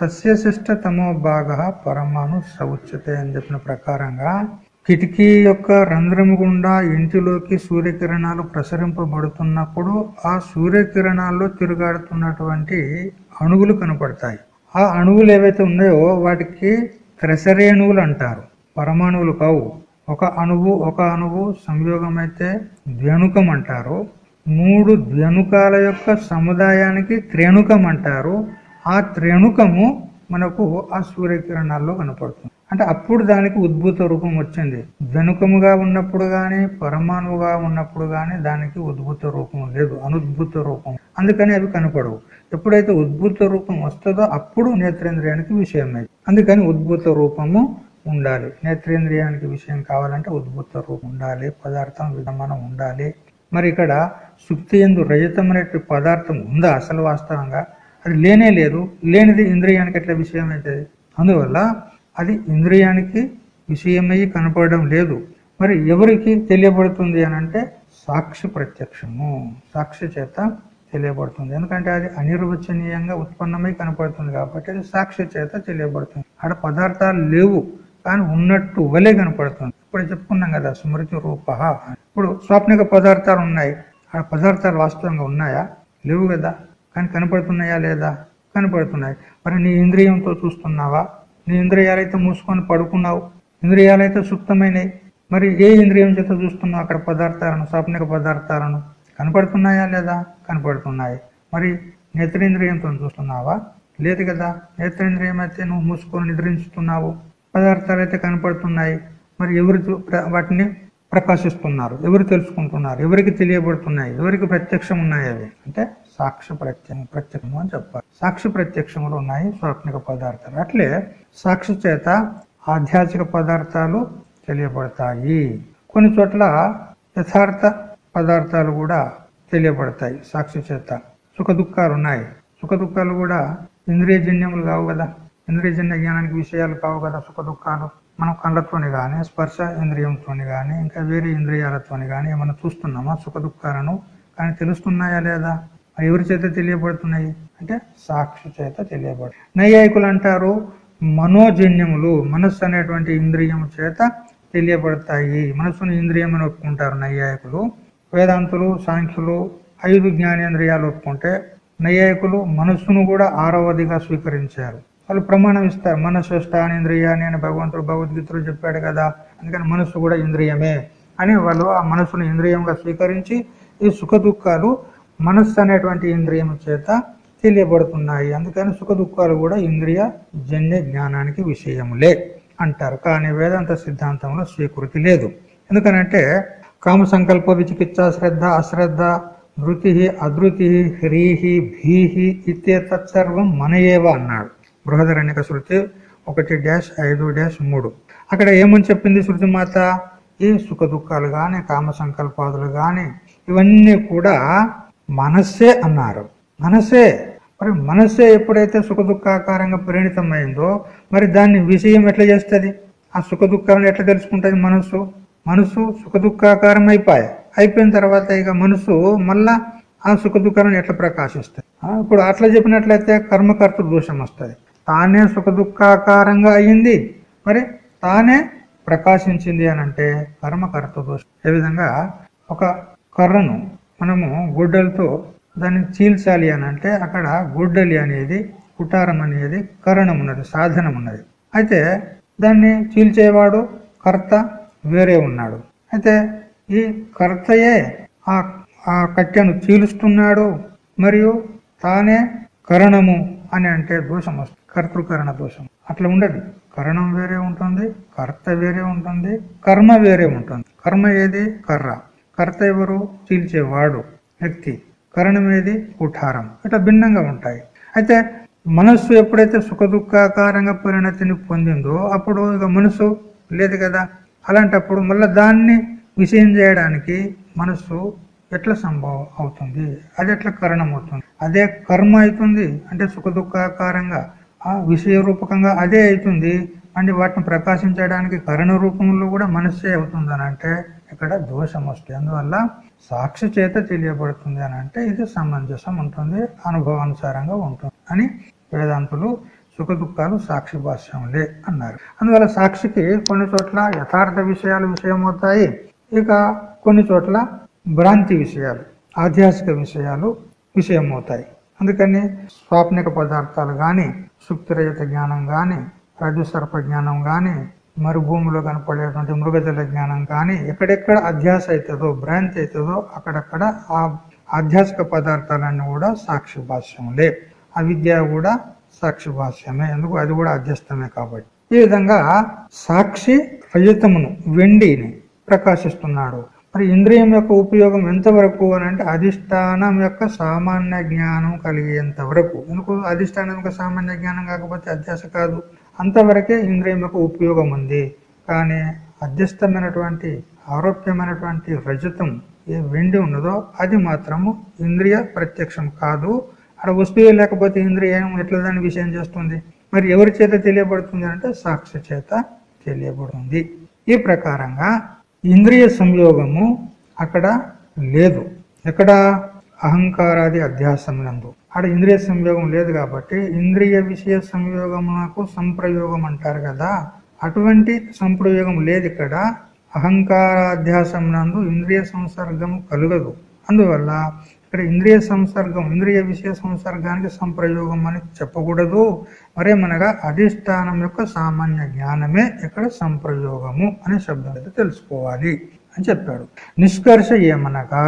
తస్య శిష్టతమో భాగ పరమాణు సౌచ్యతే అని చెప్పిన ప్రకారంగా కిటికీ యొక్క రంధ్రము గుండా ఇంటిలోకి సూర్యకిరణాలు ప్రసరింపబడుతున్నప్పుడు ఆ సూర్యకిరణాల్లో తిరుగాడుతున్నటువంటి అణువులు కనపడతాయి. ఆ అణువులు ఏవైతే ఉన్నాయో వాటికి త్రెసరేణువులు అంటారు పరమాణువులు కావు. ఒక అణువు ఒక అణువు సంయోగమైతే ద్వనుకం అంటారు. మూడు ద్వనుకాల యొక్క సముదాయానికి త్రేణుకం అంటారు. ఆ త్రేణుకము మనకు ఆ సూర్యకిరణాల్లో కనపడుతుంది. అంటే అప్పుడు దానికి ఉద్భుత రూపం వచ్చింది. ధనుకముగా ఉన్నప్పుడు గాని పరమాణువుగా ఉన్నప్పుడు గాని దానికి ఉద్భుత రూపం లేదు అనుద్భుత రూపం. అందుకని అవి కనపడవు. ఎప్పుడైతే ఉద్భుత రూపం వస్తుందో అప్పుడు నేత్రేంద్రియానికి విషయం అయింది అందుకని ఉద్భుత రూపము ఉండాలి. నేత్రేంద్రియానికి విషయం కావాలంటే ఉద్భుత రూపం ఉండాలి పదార్థం విధమానం ఉండాలి. మరి ఇక్కడ సుక్తి ఎందు రజతం అనేటువంటి పదార్థం ఉందా అసలు వాస్తవంగా? అది లేనే లేదు. లేనిది ఇంద్రియానికి ఎట్లా విషయం అవుతుంది అందువల్ల అది ఇంద్రియానికి విషయమై కనపడడం లేదు. మరి ఎవరికి తెలియబడుతుంది అని అంటే సాక్షి ప్రత్యక్షము సాక్షి చేత తెలియబడుతుంది. ఎందుకంటే అది అనిర్వచనీయంగా ఉత్పన్నమై కనపడుతుంది కాబట్టి అది సాక్షి చేత తెలియబడుతుంది. ఆడ పదార్థాలు లేవు కానీ ఉన్నట్టు వలే కనపడుతుంది. ఇప్పుడు చెప్పుకున్నాం కదా స్మృతి రూప. ఇప్పుడు స్వాప్నిక పదార్థాలు ఉన్నాయి. ఆ పదార్థాలు వాస్తవంగా ఉన్నాయా? లేవు కదా. కానీ కనపడుతున్నాయా లేదా? కనపడుతున్నాయి. మరి నీ ఇంద్రియంతో చూస్తున్నావా? నీ ఇంద్రియాలైతే మూసుకొని పడుకున్నావు. ఇంద్రియాలైతే సుప్తమైనవి మరి ఏ ఇంద్రియం చేత చూస్తున్నావు అక్కడ పదార్థాలను స్వాప్నిక పదార్థాలను? కనపడుతున్నాయా లేదా? కనపడుతున్నాయి. మరి నేత్రేంద్రియంతో చూస్తున్నావా? లేదు కదా. నేత్రేంద్రియం అయితే నువ్వు మూసుకొని నిద్రించుతున్నావు. పదార్థాలు అయితే కనపడుతున్నాయి. మరి ఎవరు వాటిని ప్రకాశిస్తున్నారు? ఎవరు తెలుసుకుంటున్నారు? ఎవరికి తెలియబడుతున్నాయి? ఎవరికి ప్రత్యక్షం ఉన్నాయి అవి? అంటే సాక్షి ప్రత్యక్షం ప్రత్యక్షము అని చెప్పాలి. సాక్షి ప్రత్యక్షములు ఉన్నాయి స్వప్నిక పదార్థాలు. అట్లే సాక్షి చేత ఆధ్యాత్మిక పదార్థాలు తెలియబడతాయి. కొన్ని చోట్ల యథార్థ పదార్థాలు కూడా తెలియబడతాయి సాక్షి చేత. సుఖ దుఃఖాలు ఉన్నాయి. సుఖ దుఃఖాలు కూడా ఇంద్రియజన్యములు కావు కదా. ఇంద్రియజన్య జ్ఞానానికి విషయాలు కావు కదా సుఖ దుఃఖాలు. మనం కళ్ళతోని కానీ స్పర్శ ఇంద్రియంతోని కానీ ఇంకా వేరే ఇంద్రియాలతోని కానీ ఏమైనా చూస్తున్నామా సుఖ దుఃఖాలను? కానీ తెలుస్తున్నాయా లేదా? ఎవరి చేత తెలియబడుతున్నాయి? అంటే సాక్షి చేత తెలియబడు నైయాయికులు అంటారు మనోజన్యములు మనస్సు అనేటువంటి ఇంద్రియం చేత తెలియబడతాయి. మనస్సును ఇంద్రియం అని ఒప్పుకుంటారు నైయాయికులు. వేదాంతులు సాంఖ్యులు ఐదు జ్ఞానేంద్రియాలు ఒప్పుకుంటే నైయాయికులు మనస్సును కూడా ఆరవదిగా స్వీకరించారు. వాళ్ళు ప్రమాణం ఇస్తారు. మనస్సు స్థానేంద్రియాన్ని అని భగవంతుడు భగవద్గీతలో చెప్పాడు కదా. అందుకని మనస్సు కూడా ఇంద్రియమే అని వాళ్ళు ఆ మనస్సును ఇంద్రియంగా స్వీకరించి ఈ సుఖ దుఃఖాలు మనస్సు అనేటువంటి ఇంద్రియం చేత తెలియబడుతున్నాయి. అందుకని సుఖ దుఃఖాలు కూడా ఇంద్రియ జన్య జ్ఞానానికి విషయములే అంటారు. కానీ వేదాంత సిద్ధాంతంలో స్వీకృతి లేదు. ఎందుకనంటే కామ సంకల్ప విచికిత్స శ్రద్ధ అశ్రద్ధ ధృతి అధృతి హ్రీహి భీహి ఇత్యేతత్సర్వం మనయేవ అన్నాడు బృహదరణ్యక శృతి ఒకటి డాష్ ఐదు డాష్ మూడు. అక్కడ ఏమని చెప్పింది శృతి మాత ఈ సుఖ దుఃఖాలు కానీ కామ సంకల్పాదులు కానీ ఇవన్నీ కూడా మనస్సే అన్నారు. మనసే మరి మనస్సే ఎప్పుడైతే సుఖ దుఃఖాకారంగా పరిణితమైందో మరి దాన్ని విషయం ఎట్లా చేస్తుంది? ఆ సుఖ దుఃఖాలను ఎట్లా తెలుసుకుంటుంది మనస్సు? మనసు సుఖ దుఃఖాకారం అయిపోయాయి అయిపోయిన తర్వాత ఇక మనసు మళ్ళా ఆ సుఖ దుఃఖాలను ఎట్లా ప్రకాశిస్తుంది? ఇప్పుడు అట్లా చెప్పినట్లయితే కర్మకర్త దోషం వస్తుంది. తానే సుఖ దుఃఖాకారంగా అయ్యింది మరి తానే ప్రకాశించింది అని అంటే కర్మకర్త దోషం. ఏ విధంగా? ఒక కర్రను మనము గుడ్డలతో దాన్ని చీల్చాలి అని అంటే అక్కడ గుడ్డలి అనేది కుటారం అనేది కరణం ఉన్నది సాధనం ఉన్నది. అయితే దాన్ని చీల్చేవాడు కర్త వేరే ఉన్నాడు. అయితే ఈ కర్తయే ఆ ఆ కట్టెను చీలుస్తున్నాడు మరియు తానే కరణము అని అంటే దోషం వస్తుంది. కర్తృకరణ దోషం. అట్లా ఉండదు. కరణం వేరే ఉంటుంది కర్త వేరే ఉంటుంది కర్మ వేరే ఉంటుంది. కర్మ ఏది? కర్ర. కర్త ఎవరు? చీల్చేవాడు వ్యక్తి. కరణం కుఠారం. ఇట్లా భిన్నంగా ఉంటాయి. అయితే మనస్సు ఎప్పుడైతే సుఖదుఖాకారంగా పరిణతిని పొందిందో అప్పుడు ఇక మనసు లేదు కదా. అలాంటప్పుడు మళ్ళీ దాన్ని విషయం చేయడానికి మనస్సు ఎట్లా సంభవం అవుతుంది? అది ఎట్లా కరణం అవుతుంది అదే కర్మ అవుతుంది అంటే సుఖదుఖాకారంగా ఆ విషయ రూపకంగా అదే అవుతుంది. అంటే వాటిని ప్రకాశించడానికి కరణ రూపంలో కూడా మనస్సే అవుతుంది అని అంటే ఇక్కడ దోషం వస్తుంది. అందువల్ల సాక్షి చేత తెలియబడుతుంది అని అంటే ఇది సమంజసం ఉంటుంది అనుభవానుసారంగా ఉంటుంది అని వేదాంతులు సుఖ దుఃఖాలు సాక్షి భాష్యంలే అన్నారు. అందువల్ల సాక్షికి కొన్ని చోట్ల యథార్థ విషయాలు విషయం అవుతాయి ఇక కొన్ని చోట్ల భ్రాంతి విషయాలు ఆధ్యాత్మిక విషయాలు విషయం అవుతాయి అందుకని స్వాప్నిక పదార్థాలు కానీ సుప్తిరహిత జ్ఞానం కానీ రజుసర్ప జ్ఞానం కానీ మరుభూమిలో కనపడేటువంటి మృగజల జ్ఞానం కానీ ఎక్కడెక్కడ అధ్యాస అవుతుందో భ్రాంతి అవుతుందో అక్కడక్కడ ఆ ఆధ్యాత్మిక పదార్థాలన్నీ కూడా సాక్షి భాష్యములే. అవిద్య కూడా సాక్షి భాష్యమే. ఎందుకు? అది కూడా అధ్యస్తమే కాబట్టి. ఈ విధంగా సాక్షి రజతమును వెండిని ప్రకాశిస్తున్నాడు. మరి ఇంద్రియం యొక్క ఉపయోగం ఎంతవరకు అని అంటే అధిష్టానం యొక్క సామాన్య జ్ఞానం కలిగేంత వరకు. ఎందుకు? అధిష్టానం యొక్క సామాన్య జ్ఞానం కాకపోతే అధ్యాస కాదు. అంతవరకే ఇంద్రియం యొక్క ఉపయోగం ఉంది కానీ అధ్యస్థమైనటువంటి ఆరోగ్యమైనటువంటి రజతం ఏ వెండి ఉన్నదో అది మాత్రము ఇంద్రియ ప్రత్యక్షం కాదు. అక్కడ వస్తువు లేకపోతే ఇంద్రియం ఎట్లా దాని విషయం చేస్తుంది? మరి ఎవరి చేత తెలియబడుతుంది అంటే సాక్షి చేత తెలియబడుతుంది. ఈ ప్రకారంగా ఇంద్రియ సంయోగము అక్కడ లేదు. ఎక్కడ? అహంకారాది అధ్యాసం ఆడ అక్కడ ఇంద్రియ సంయోగం లేదు కాబట్టి ఇంద్రియ విషయ సంయోగమునకు సంప్రయోగం అంటారు కదా. అటువంటి సంప్రయోగం లేదు ఇక్కడ. అహంకారాధ్యాసం నందు ఇంద్రియ సంసర్గము కలుగదు. అందువల్ల ఇక్కడ ఇంద్రియ సంసర్గం ఇంద్రియ విషయ సంసర్గానికి సంప్రయోగం అని చెప్పకూడదు. మరేమనగా అధిష్టానం యొక్క సామాన్య జ్ఞానమే ఇక్కడ సంప్రయోగము అనే శబ్దం అయితే తెలుసుకోవాలి అని చెప్పాడు. నిష్కర్ష ఏమనగా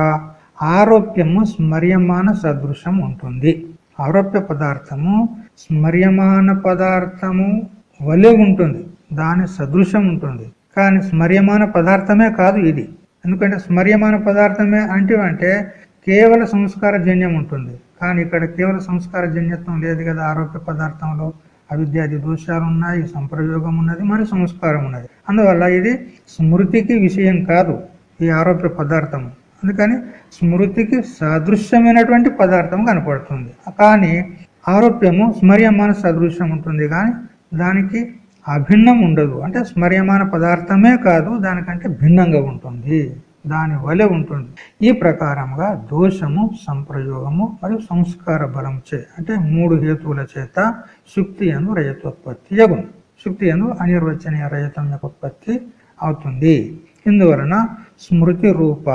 ఆరోప్యము స్మర్యమాన సదృశం ఉంటుంది. ఆరోప్య పదార్థము స్మర్యమాన పదార్థము వలె ఉంటుంది. దాని సదృశం ఉంటుంది. కానీ స్మర్యమాన పదార్థమే కాదు ఇది. ఎందుకంటే స్మర్యమాన పదార్థమే అంటే అంటే కేవల సంస్కార జన్యం ఉంటుంది. కానీ ఇక్కడ కేవల సంస్కార జన్యత్వం లేదు కదా ఆరోగ్య పదార్థంలో. అవిద్యాది దోషాలు ఉన్నాయి సంప్రయోగం ఉన్నది మరి సంస్కారం ఉన్నది. అందువల్ల ఇది స్మృతికి విషయం కాదు. ఈ ఆరోగ్య పదార్థము. అందుకని స్మృతికి సదృశ్యమైనటువంటి పదార్థం కనపడుతుంది. కానీ ఆరోప్యము స్మర్యమాన సదృశ్యం ఉంటుంది. కానీ దానికి అభిన్నం ఉండదు. అంటే స్మర్యమాన పదార్థమే కాదు దానికంటే భిన్నంగా ఉంటుంది. దాని వలె ఉంటుంది. ఈ ప్రకారంగా దోషము సంప్రయోగము మరియు సంస్కార బలం చే అంటే మూడు హేతువుల చేత శుక్తి అను రజతోత్పత్తి యగును. శుక్తి అను అనిర్వచనీయ రజతం యొక్క ఉత్పత్తి అవుతుంది. ఇందువలన స్మృతి రూప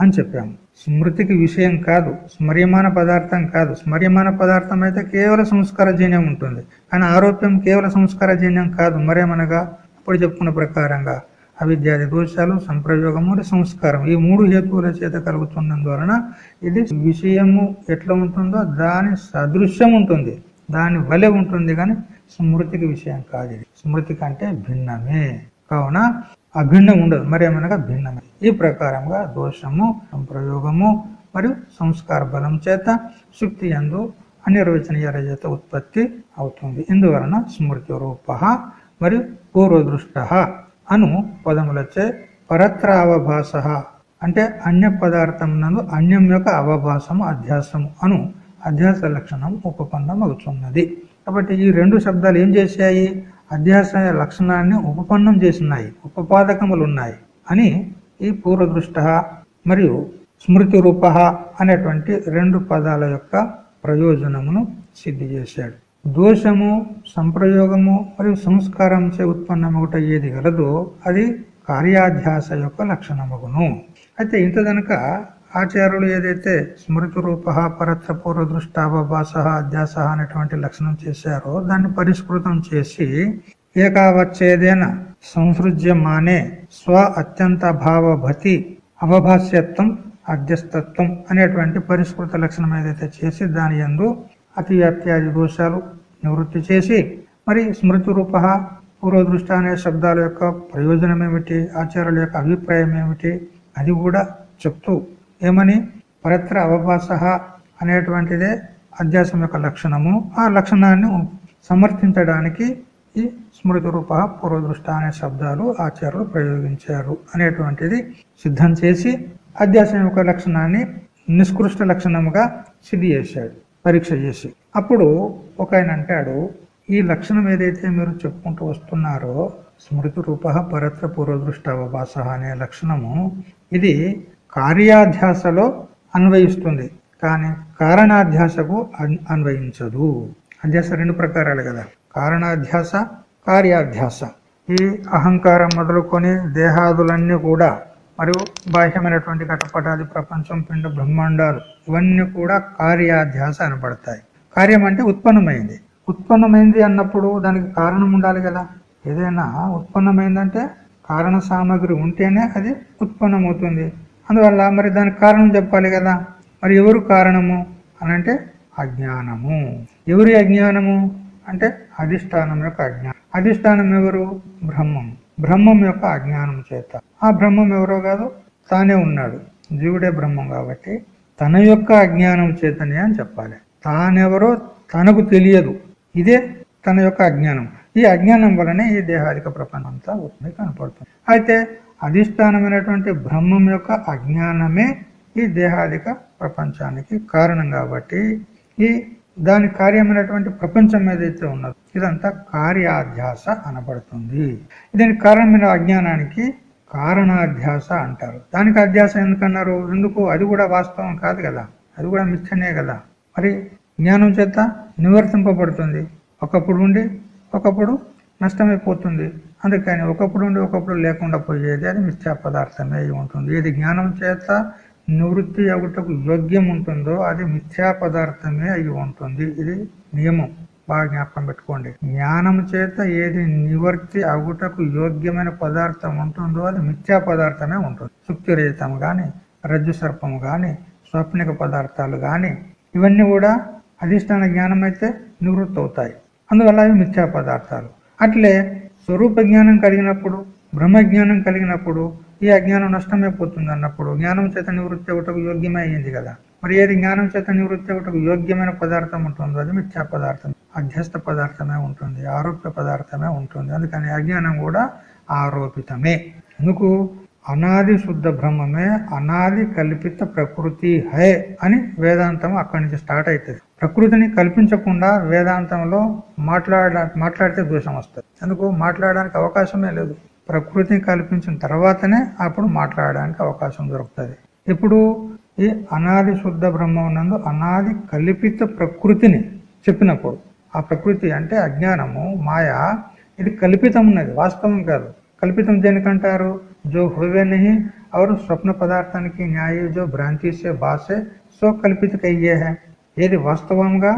అని చెప్పాము. స్మృతికి విషయం కాదు స్మర్యమాన పదార్థం కాదు. స్మర్యమాన పదార్థం అయితే కేవల సంస్కారజన్యం ఉంటుంది. కానీ ఆరోప్యం కేవల సంస్కారజన్యం కాదు మరేమనగా? ఇప్పుడు చెప్పుకున్న ప్రకారంగా అవిద్యాది దోషాలు సంప్రయోగము సంస్కారం. ఈ మూడు హేతువుల చేత కలుగుతున్నందువలన ఇది విషయము ఎట్లా ఉంటుందో దాని సదృశ్యం ఉంటుంది. దాని వలె ఉంటుంది కానీ స్మృతికి విషయం కాదు ఇది. స్మృతి కంటే భిన్నమే. కావున అభిన్నం ఉండదు. మరి ఏమనగా భిన్నమే. ఈ ప్రకారంగా దోషము సంప్రయోగము మరియు సంస్కార బలం చేత శుక్తి ఎందు అనిర్వచనీయ రజత ఉత్పత్తి అవుతుంది. ఇందువలన స్మృతి రూప మరియు పూర్వదృష్ట అను పదములచే పరత్ర అవభాస అంటే అన్య పదార్థం నందు అన్యం యొక్క అవభాసము అధ్యాసము అను అధ్యాస లక్షణం ఉపపన్నం అవుతున్నది కాబట్టి ఈ రెండు శబ్దాలు ఏం చేశాయి? అధ్యాశయ లక్షణాన్ని ఉపపన్నం చేసినాయి ఉపపాదకములు ఉన్నాయి అని ఈ పూర్వదృష్ట మరియు స్మృతి రూప అనేటువంటి రెండు పదాల యొక్క ప్రయోజనమును సిద్ధి చేశాడు. దోషము సంప్రయోగము మరియు సంస్కారం చే ఉత్పన్నమొకట ఏది గలదో అది కార్యాధ్యాస యొక్క లక్షణమగును. అయితే ఇంత కనుక ఆచార్యులు ఏదైతే స్మృతి రూప పరత్ర పూర్వ దృష్టాభాస అధ్యాస అనేటువంటి లక్షణం చేశారో దాన్ని పరిష్కృతం చేసి ఏకావచ్చేదేన సంసృజ్యమానే స్వ అత్యంత భావభతి అవభాస్యత్వం అధ్యస్తత్వం అనేటువంటి పరిష్కృత లక్షణం ఏదైతే చేసి దాని ఎందు అతి వ్యాప్త్యాది దోషాలు నివృత్తి చేసి మరి స్మృతి రూప పూర్వదృష్ట అనే శబ్దాల యొక్క ప్రయోజనం ఏమిటి ఆచార్యుల యొక్క అభిప్రాయం ఏమిటి అది కూడా చెప్తూ ఏమని? పరత్ర అవభాస అనేటువంటిదే అధ్యాసం యొక్క లక్షణము. ఆ లక్షణాన్ని సమర్థించడానికి ఈ స్మృతి రూప పూర్వదృష్ట అనే శబ్దాలు ఆచార్యులు ప్రయోగించారు అనేటువంటిది సిద్ధం చేసి అధ్యాసం యొక్క లక్షణాన్ని నిష్కృష్ట లక్షణముగా సిద్ధి చేశాడు పరీక్ష చేసి. అప్పుడు ఒక ఆయన అంటాడు ఈ లక్షణం ఏదైతే మీరు చెప్పుకుంటూ వస్తున్నారో స్మృతి రూప పరత్ర పూర్వదృష్ట అవభాస అనే లక్షణము ఇది కార్యాధ్యాసలో అన్వయిస్తుంది. కానీ కారణాధ్యాసకు అన్- అన్వయించదు. అధ్యాస రెండు ప్రకారాలు కదా. కారణాధ్యాస కార్యాధ్యాస. ఈ అహంకారం మొదలుకొని దేహాదులన్నీ కూడా మరియు బాహ్యమైనటువంటి కటపటాది ప్రపంచం పిండ బ్రహ్మాండాలు ఇవన్నీ కూడా కార్యాధ్యాస అనబడతాయి. కార్యం అంటే ఉత్పన్నమైంది. ఉత్పన్నమైంది అన్నప్పుడు దానికి కారణం ఉండాలి కదా. ఏదైనా ఉత్పన్నమైందంటే కారణ సామాగ్రి ఉంటేనే అది ఉత్పన్నమవుతుంది. అందువల్ల మరి దానికి కారణం చెప్పాలి కదా. మరి ఎవరు కారణము? అని అంటే అజ్ఞానము. ఎవరి అజ్ఞానము? అంటే అధిష్టానం యొక్క అజ్ఞానం. అధిష్టానం ఎవరు? బ్రహ్మం. బ్రహ్మం యొక్క అజ్ఞానం చేత. ఆ బ్రహ్మం ఎవరో కాదు? తానే ఉన్నాడు. జీవుడే బ్రహ్మం కాబట్టి తన యొక్క అజ్ఞానం చేతనే అని చెప్పాలి. తానెవరో తనకు తెలియదు. ఇదే తన యొక్క అజ్ఞానం. ఈ అజ్ఞానం వలనే ఈ దేహాదిక ప్రపంచం అంతా కనపడుతుంది. అయితే అధిష్టానమైనటువంటి బ్రహ్మం యొక్క అజ్ఞానమే ఈ దేహాదిక ప్రపంచానికి కారణం కాబట్టి ఈ దాని కార్యమైనటువంటి ప్రపంచం ఏదైతే ఉన్నదో ఇదంతా కార్యాధ్యాస అనబడుతుంది. దీని కారణమైన అజ్ఞానానికి కారణాధ్యాస అంటారు. దానికి అధ్యాస ఎందుకన్నారు? ఎందుకు? అది కూడా వాస్తవం కాదు కదా. అది కూడా మిథ్యనే కదా. మరి జ్ఞానం చేత నివర్తింపబడుతుంది. ఒకప్పుడు ఉండి ఒకప్పుడు నష్టమైపోతుంది. అందుకని ఒకప్పుడు ఉండి ఒకప్పుడు లేకుండా పోయేది అది మిథ్యా పదార్థమే ఉంటుంది. ఏది జ్ఞానం చేత నివృత్తి అగుటకు యోగ్యం ఉంటుందో అది మిథ్యా పదార్థమే అయి ఉంటుంది. ఇది నియమం. బాగా జ్ఞాపకం పెట్టుకోండి. జ్ఞానం చేత ఏది నివర్తి అగుటకు యోగ్యమైన పదార్థం ఉంటుందో అది మిథ్యా పదార్థమే ఉంటుంది. సుక్తిరహితం కానీ రజ్జు సర్పము కానీ స్వప్నిక పదార్థాలు కానీ ఇవన్నీ కూడా అధిష్టాన జ్ఞానం అయితే నివృత్తి అవుతాయి అందువల్ల అవి మిథ్యా పదార్థాలు. అట్లే స్వరూప జ్ఞానం కలిగినప్పుడు బ్రహ్మజ్ఞానం కలిగినప్పుడు ఈ అజ్ఞానం నష్టమైపోతుంది అన్నప్పుడు జ్ఞానం చేత నివృత్తి ఒకటకు యోగ్యమే అయింది కదా. మరి ఏది జ్ఞానం చేత నివృత్తి ఒకటకు యోగ్యమైన పదార్థం ఉంటుందో అది మిథ్యా పదార్థం. అధ్యస్థ పదార్థమే ఉంటుంది ఆరోప్య పదార్థమే ఉంటుంది. అందుకని అజ్ఞానం కూడా ఆరోపితమే. ఎందుకు? అనాది శుద్ధ బ్రహ్మమే అనాది కల్పిత ప్రకృతి హై అని వేదాంతం అక్కడి నుంచి స్టార్ట్ అవుతుంది. ప్రకృతిని కల్పించకుండా వేదాంతంలో మాట్లాడ మాట్లాడితే దోషం వస్తుంది. ఎందుకు? మాట్లాడడానికి అవకాశమే లేదు. ప్రకృతిని కల్పించిన తర్వాతనే అప్పుడు మాట్లాడడానికి అవకాశం దొరుకుతుంది. ఇప్పుడు ఈ అనాది శుద్ధ బ్రహ్మం అనాది కల్పిత ప్రకృతిని చెప్పినప్పుడు ఆ ప్రకృతి అంటే అజ్ఞానము మాయ ఇది కల్పితం ఉన్నది వాస్తవం కాదు. కల్పితం దేనికంటారు? जो हुए नहीं और स्वप्न పదార్థానికి న్యాయ जो భ్రాంతి సే భాషే సో కల్పిత కయ్యే హే ఏది వాస్తవంగా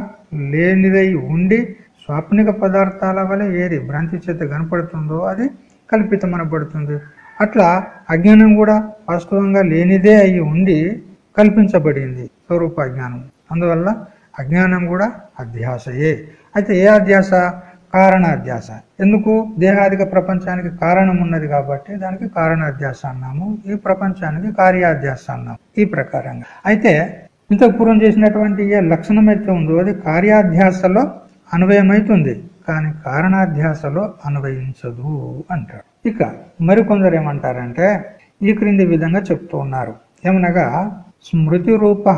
లేనిదై ఉండి స్వాప్నిక పదార్థాల వల్ల ఏది భ్రాంతి చేత కనపడుతుందో అది కల్పితం అనబడుతుంది అట్లా అజ్ఞానం కూడా వాస్తవంగా లేనిదే అయి ఉండి కల్పించబడింది స్వరూప అజ్ఞానం అందువల్ల అజ్ఞానం కూడా అధ్యాసయే అయితే ఏ అధ్యాస కారణాధ్యాస. ఎందుకు? దేహాదిక ప్రపంచానికి కారణం ఉన్నది కాబట్టి దానికి కారణాధ్యాస అన్నాము. ఈ ప్రపంచానికి కార్యాధ్యాస అన్నాము. ఈ ప్రకారంగా. అయితే ఇంతకు పూర్వం చేసినటువంటి ఏ లక్షణం అయితే ఉందో అది కార్యాధ్యాసలో అన్వయమైతుంది. కానీ కారణాధ్యాసలో అన్వయించదు అంటాడు. ఇక మరికొందరు ఏమంటారంటే ఈ క్రింది విధంగా చెప్తూ ఉన్నారు. ఏమనగా స్మృతి రూప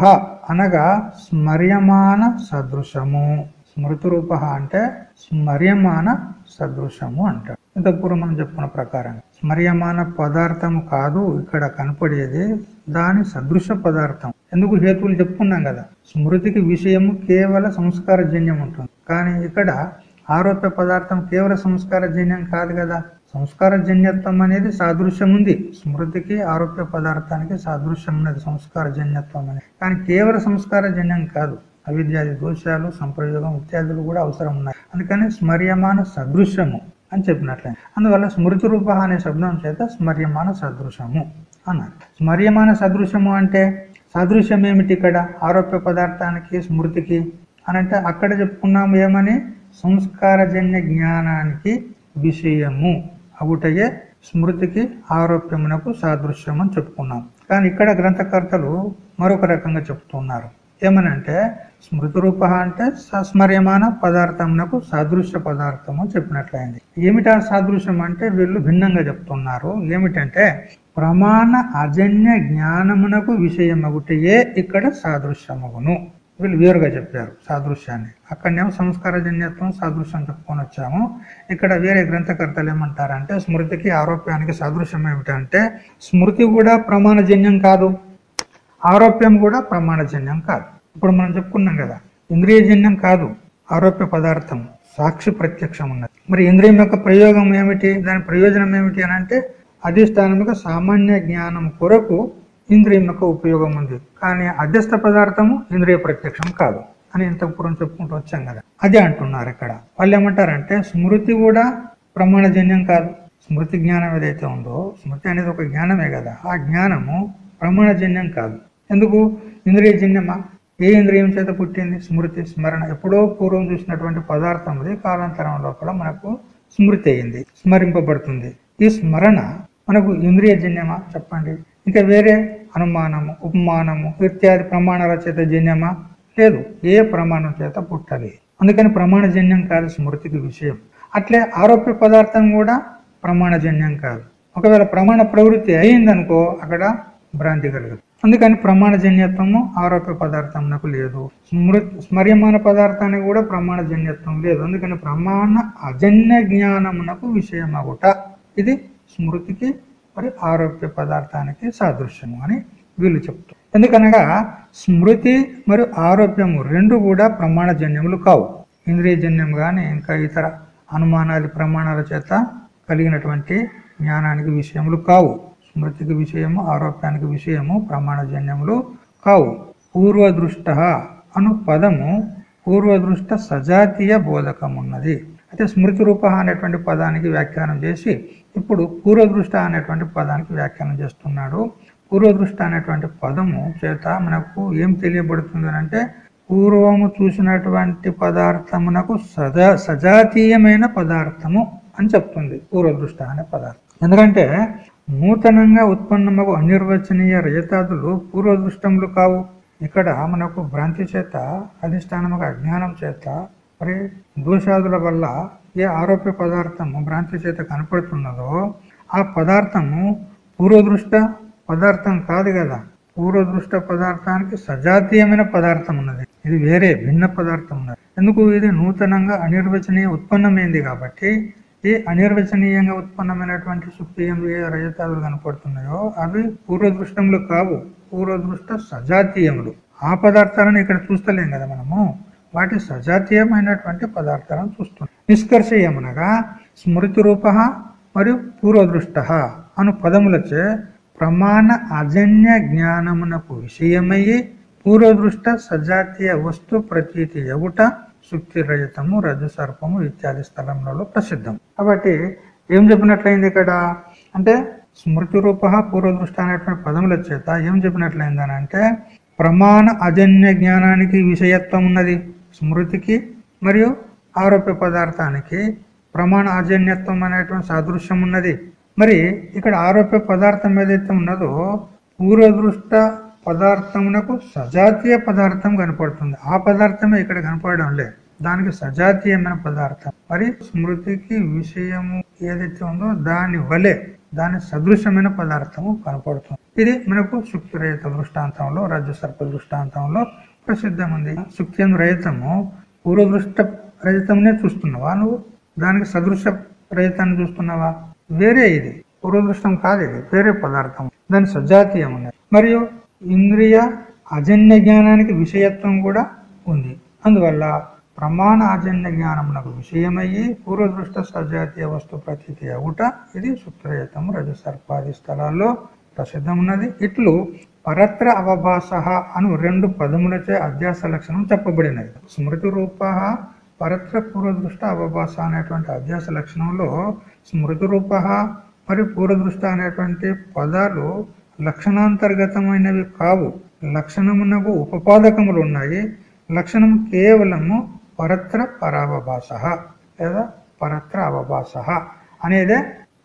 అనగా స్మర్యమాన సదృశము. స్మృతి రూప అంటే స్మర్యమాన సదృశము అంటాడు ఇంతకుపూర్వం మనం చెప్పుకున్న ప్రకారం స్మర్యమాన పదార్థం కాదు ఇక్కడ కనపడేది దాని సదృశ పదార్థం. ఎందుకు హేతువులు చెప్పుకున్నాం కదా? స్మృతికి విషయము కేవల సంస్కార జన్యం ఉంటుంది. కానీ ఇక్కడ ఆరోప్య పదార్థం కేవల సంస్కార జన్యం కాదు కదా? సంస్కార జన్యత్వం అనేది సాదృశ్యం ఉంది. స్మృతికి ఆరోప్య పదార్థానికి సాదృశ్యం ఉన్నది సంస్కార జన్యత్వం అనేది. కానీ కేవల సంస్కార జన్యం కాదు. అవిద్యాది దోషాలు సంప్రయోగం ఇత్యాదులు కూడా అవసరం ఉన్నాయి అందుకని స్మర్యమాన సదృశ్యము అని చెప్పినట్లే. అందువల్ల స్మృతి రూప అనే శబ్దం చేత స్మర్యమాన సదృశ్యము అన్నారు. స్మర్యమాన సదృశ్యము అంటే సదృశ్యం ఏమిటి ఇక్కడ? ఆరోప్య పదార్థానికి స్మృతికి అని అంటే అక్కడ చెప్పుకున్నాము ఏమని? సంస్కారజన్య జ్ఞానానికి విషయము. అవుటయే స్మృతికి ఆరోప్యమునకు సాదృశ్యం అని చెప్పుకున్నాం. కానీ ఇక్కడ గ్రంథకర్తలు మరొక రకంగా చెప్తున్నారు. ఏమనంటే స్మృతి రూప అంటే సస్మర్యమాన పదార్థమునకు సాదృశ్య పదార్థము చెప్పినట్లయింది. ఏమిటా సాదృశ్యం అంటే వీళ్ళు భిన్నంగా చెప్తున్నారు. ఏమిటంటే ప్రమాణ అజన్య జ్ఞానమునకు విషయమగుటయే ఇక్కడ సాదృశ్యమగును. వీళ్ళు వేరుగా చెప్పారు సాదృశ్యాన్ని. అక్కడనేమో సంస్కార జన్యత్వం సాదృశ్యం చెప్పుకొని వచ్చాము. ఇక్కడ వేరే గ్రంథకర్తలు ఏమంటారంటే స్మృతికి ఆరోప్యానికి సాదృశ్యం ఏమిటంటే స్మృతి కూడా ప్రమాణజన్యం కాదు. ఆరోప్యం కూడా ప్రమాణజన్యం కాదు. ఇప్పుడు మనం చెప్పుకున్నాం కదా ఇంద్రియజన్యం కాదు ఆరోప్య పదార్థం సాక్షి ప్రత్యక్షం ఉన్నది. మరి ఇంద్రియం యొక్క ప్రయోగం ఏమిటి? దాని ప్రయోజనం ఏమిటి అని అంటే అధిష్టానం సామాన్య జ్ఞానం కొరకు ఇంద్రియం యొక్క ఉపయోగం ఉంది. కానీ అధ్యస్థ పదార్థము ఇంద్రియ ప్రత్యక్షం కాదు అని ఇంత పూర్వం చెప్పుకుంటూ వచ్చాం కదా. అదే అంటున్నారు ఇక్కడ. వాళ్ళు ఏమంటారంటే స్మృతి కూడా ప్రమాణజన్యం కాదు. స్మృతి జ్ఞానం ఏదైతే ఉందో స్మృతి అనేది ఒక జ్ఞానమే కదా. ఆ జ్ఞానము ప్రమాణజన్యం కాదు. ఎందుకు? ఇంద్రియజన్యమా ఏ ఇంద్రియం చేత పుట్టింది స్మృతి స్మరణ. ఎప్పుడో పూర్వం చూసినటువంటి పదార్థం అది కాలాంతరం లోపల మనకు స్మృతి అయింది స్మరింపబడుతుంది. ఈ స్మరణ మనకు ఇంద్రియజన్యమా చెప్పండి? ఇంకా వేరే అనుమానము ఉపమానము ఇత్యాది ప్రమాణాల చేత జన్యమా? లేదు ఏ ప్రమాణం చేత పుట్టాలి. అందుకని ప్రమాణజన్యం కాదు స్మృతికి విషయం. అట్లే ఆరోప్య పదార్థం కూడా ప్రమాణజన్యం కాదు. ఒకవేళ ప్రమాణ ప్రవృత్తి అయిందనుకో అక్కడ భ్రాంతి కలగదు అందుకని ప్రమాణజన్యత్వము ఆరోప్య పదార్థంకు లేదు. స్మృతి స్మర్యమాన పదార్థానికి కూడా ప్రమాణజన్యత్వం లేదు. అందుకని ప్రమాణ అజన్య జ్ఞానమునకు విషయమగుట ఇది స్మృతికి మరి ఆరోగ్య పదార్థానికి సాదృశ్యము అని వీళ్ళు చెప్తారు ఎందుకనగా స్మృతి మరియు ఆరోగ్యము రెండు కూడా ప్రమాణజన్యములు కావు. ఇంద్రియజన్యం కానీ ఇంకా ఇతర అనుమానాది ప్రమాణాల చేత కలిగినటువంటి జ్ఞానానికి విషయములు కావు. స్మృతికి విషయము ఆరోగ్యానికి విషయము ప్రమాణజన్యములు కావు. పూర్వదృష్ట అను పదము పూర్వదృష్ట సజాతీయ బోధకమున్నది. అయితే స్మృతి రూప అనేటువంటి పదానికి వ్యాఖ్యానం చేసి ఇప్పుడు పూర్వదృష్ట అనేటువంటి పదానికి వ్యాఖ్యానం చేస్తున్నాడు. పూర్వదృష్ట అనేటువంటి పదము చేత మనకు ఏం తెలియబడుతుంది అంటే పూర్వము చూసినటువంటి పదార్థమునకు సజా సజాతీయమైన పదార్థము అని చెప్తుంది. పూర్వదృష్ట అనే పదార్థం. ఎందుకంటే నూతనంగా ఉత్పన్నమగు అనిర్వచనీయ రజతాదులు పూర్వదృష్టములు కావు. ఇక్కడ మనకు భ్రాంతి చేత అధిష్టానముగా అజ్ఞానం చేత మరి దోషాదుల వల్ల ఏ ఆరోప్య పదార్థము భ్రాంతి చేత కనపడుతున్నదో ఆ పదార్థము పూర్వదృష్ట పదార్థం కాదు కదా. పూర్వదృష్ట పదార్థానికి సజాతీయమైన పదార్థం ఉన్నది ఇది వేరే భిన్న పదార్థం ఉన్నది ఎందుకు? ఇది నూతనంగా అనిర్వచనీయ ఉత్పన్నమైంది కాబట్టి ఈ అనిర్వచనీయంగా ఉత్పన్నమైనటువంటి సుప్తియంలో ఏ రజతాలు కనపడుతున్నాయో అవి పూర్వదృష్టములు కావు. పూర్వదృష్ట సజాతీయములు. ఆ పదార్థాలను ఇక్కడ చూస్తలేం కదా మనము? వాటి సజాతీయమైనటువంటి పదార్థాలను చూస్తున్నాం. నిష్కర్ష ఏమనగా స్మృతి రూప మరియు పూర్వదృష్ట అను పదములచే ప్రమాణ అజన్య జ్ఞానమునకు విషయమయ్యి పూర్వదృష్ట సజాతీయ వస్తు ప్రతీతి ఎగుట శుక్తి రజతము రజు సర్పము ఇత్యాది స్థలంలో ప్రసిద్ధం. కాబట్టి ఏం చెప్పినట్లయింది ఇక్కడ? అంటే స్మృతి రూప పూర్వదృష్ట అనేటువంటి పదముల చేత ఏం చెప్పినట్లయిందని అంటే ప్రమాణ అజన్య జ్ఞానానికి విషయత్వం ఉన్నది స్మృతికి మరియు ఆరోప్య పదార్థానికి ప్రమాణ అజన్యత్వం అనేటువంటి సాదృశ్యం ఉన్నది. మరి ఇక్కడ ఆరోప్య పదార్థం ఏదైతే ఉన్నదో పూర్వదృష్ట పదార్థమునకు సజాతీయ పదార్థం కనపడుతుంది. ఆ పదార్థమే ఇక్కడ కనపడడం లేదు. దానికి సజాతీయమైన పదార్థం. మరి స్మృతికి విషయము ఏదైతే ఉందో దాని వలె దాని సదృశ్యమైన పదార్థము కనపడుతుంది. ఇది మనకు శుక్తి రహిత దృష్టాంతంలో రాజ్య సర్ప దృష్టాంతంలో ప్రసిద్ధం ఉంది శుక్తి రహితము పూర్వదృష్ట రహితంనే చూస్తున్నావా నువ్వు? దానికి సదృశ్య రహితాన్ని చూస్తున్నావా? వేరే ఇది. పూర్వదృష్టం కాదు ఇది. వేరే పదార్థం. దాని సజాతీయం ఉన్నది మరియు ఇంద్రియ అజన్య జ్ఞానానికి విషయత్వం కూడా ఉంది. అందువల్ల ప్రమాణ అజన్య జ్ఞానమునకు విషయమయ్యి పూర్వదృష్ట సజాతీయ వస్తు ప్రతీతి అవుట ఇది సుప్రయతము రజసర్పాది స్థలాల్లో ప్రసిద్ధమున్నది. ఇట్లు పరత్ర అవభాస అను రెండు పదములచే అధ్యాస లక్షణం చెప్పబడినది. స్మృతి రూప పరత్ర పూర్వదృష్ట అవభాస అనేటువంటి అధ్యాస లక్షణంలో స్మృతి రూప మరియు పూర్వదృష్ట అనేటువంటి పదాలు లక్షణాంతర్గతమైనవి కావు. లక్షణమునకు ఉపపాదకములు ఉన్నాయి లక్షణం కేవలము పరత్ర పరావభాష లేదా పరత్ర అవభాష అనేదే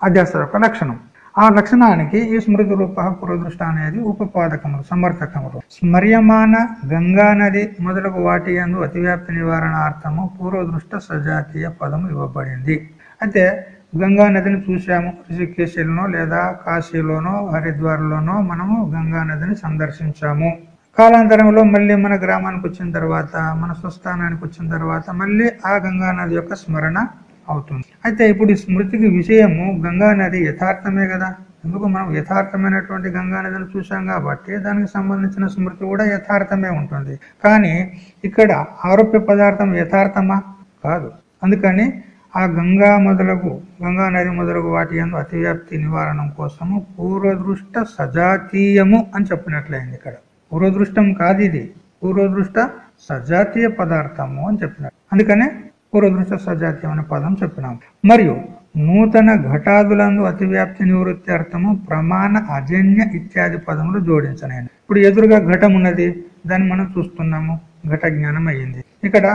అధ్యాస యొక్క లక్షణం. ఆ లక్షణానికి ఈ స్మృతి రూప పూర్వదృష్ట అనేది ఉపపాదకములు సమర్థకములు. స్మర్యమాన గంగా నది మొదలగు వాటి అందు అతివ్యాప్తి నివారణార్థము పూర్వదృష్ట సజాతీయ పదము ఇవ్వబడింది. అయితే గంగా నదిని చూసాము ఋషికేశంలో లేదా కాశీలోనో హరిద్వార్లోనో మనము గంగా నదిని సందర్శించాము. కాలాంతరంలో మళ్ళీ మన గ్రామానికి వచ్చిన తర్వాత మన స్వస్థానానికి వచ్చిన తర్వాత మళ్ళీ ఆ గంగా నది యొక్క స్మరణ అవుతుంది. అయితే ఇప్పుడు ఈ స్మృతికి విషయము గంగా నది యథార్థమే కదా? ఎందుకు మనం యథార్థమైనటువంటి గంగా నదిని చూసాం కాబట్టి దానికి సంబంధించిన స్మృతి కూడా యథార్థమే ఉంటుంది. కానీ ఇక్కడ ఆరోప్య పదార్థం యథార్థమా? కాదు. అందుకని ఆ గంగా మొదలగు గంగా నది మొదలగు వాటి యందు అతివ్యాప్తి నివారణం కోసము పూర్వదృష్ట సజాతీయము అని చెప్పినట్లయింది ఇక్కడ. పూర్వదృష్టం కాదు ఇది. పూర్వదృష్ట సజాతీయ పదార్థము అని చెప్పినట్టు. అందుకనే పూర్వదృష్ట సజాతీయం అనే పదం చెప్పినాం. మరియు నూతన ఘటాదులందు అతివ్యాప్తి నివృత్తి అర్థము ప్రమాణ అజన్య ఇత్యాది పదములు జోడించనైన ఇప్పుడు ఎదురుగా ఘటం ఉన్నది దాన్ని మనం చూస్తున్నాము. ఘట జ్ఞానం అయ్యింది ఇక్కడ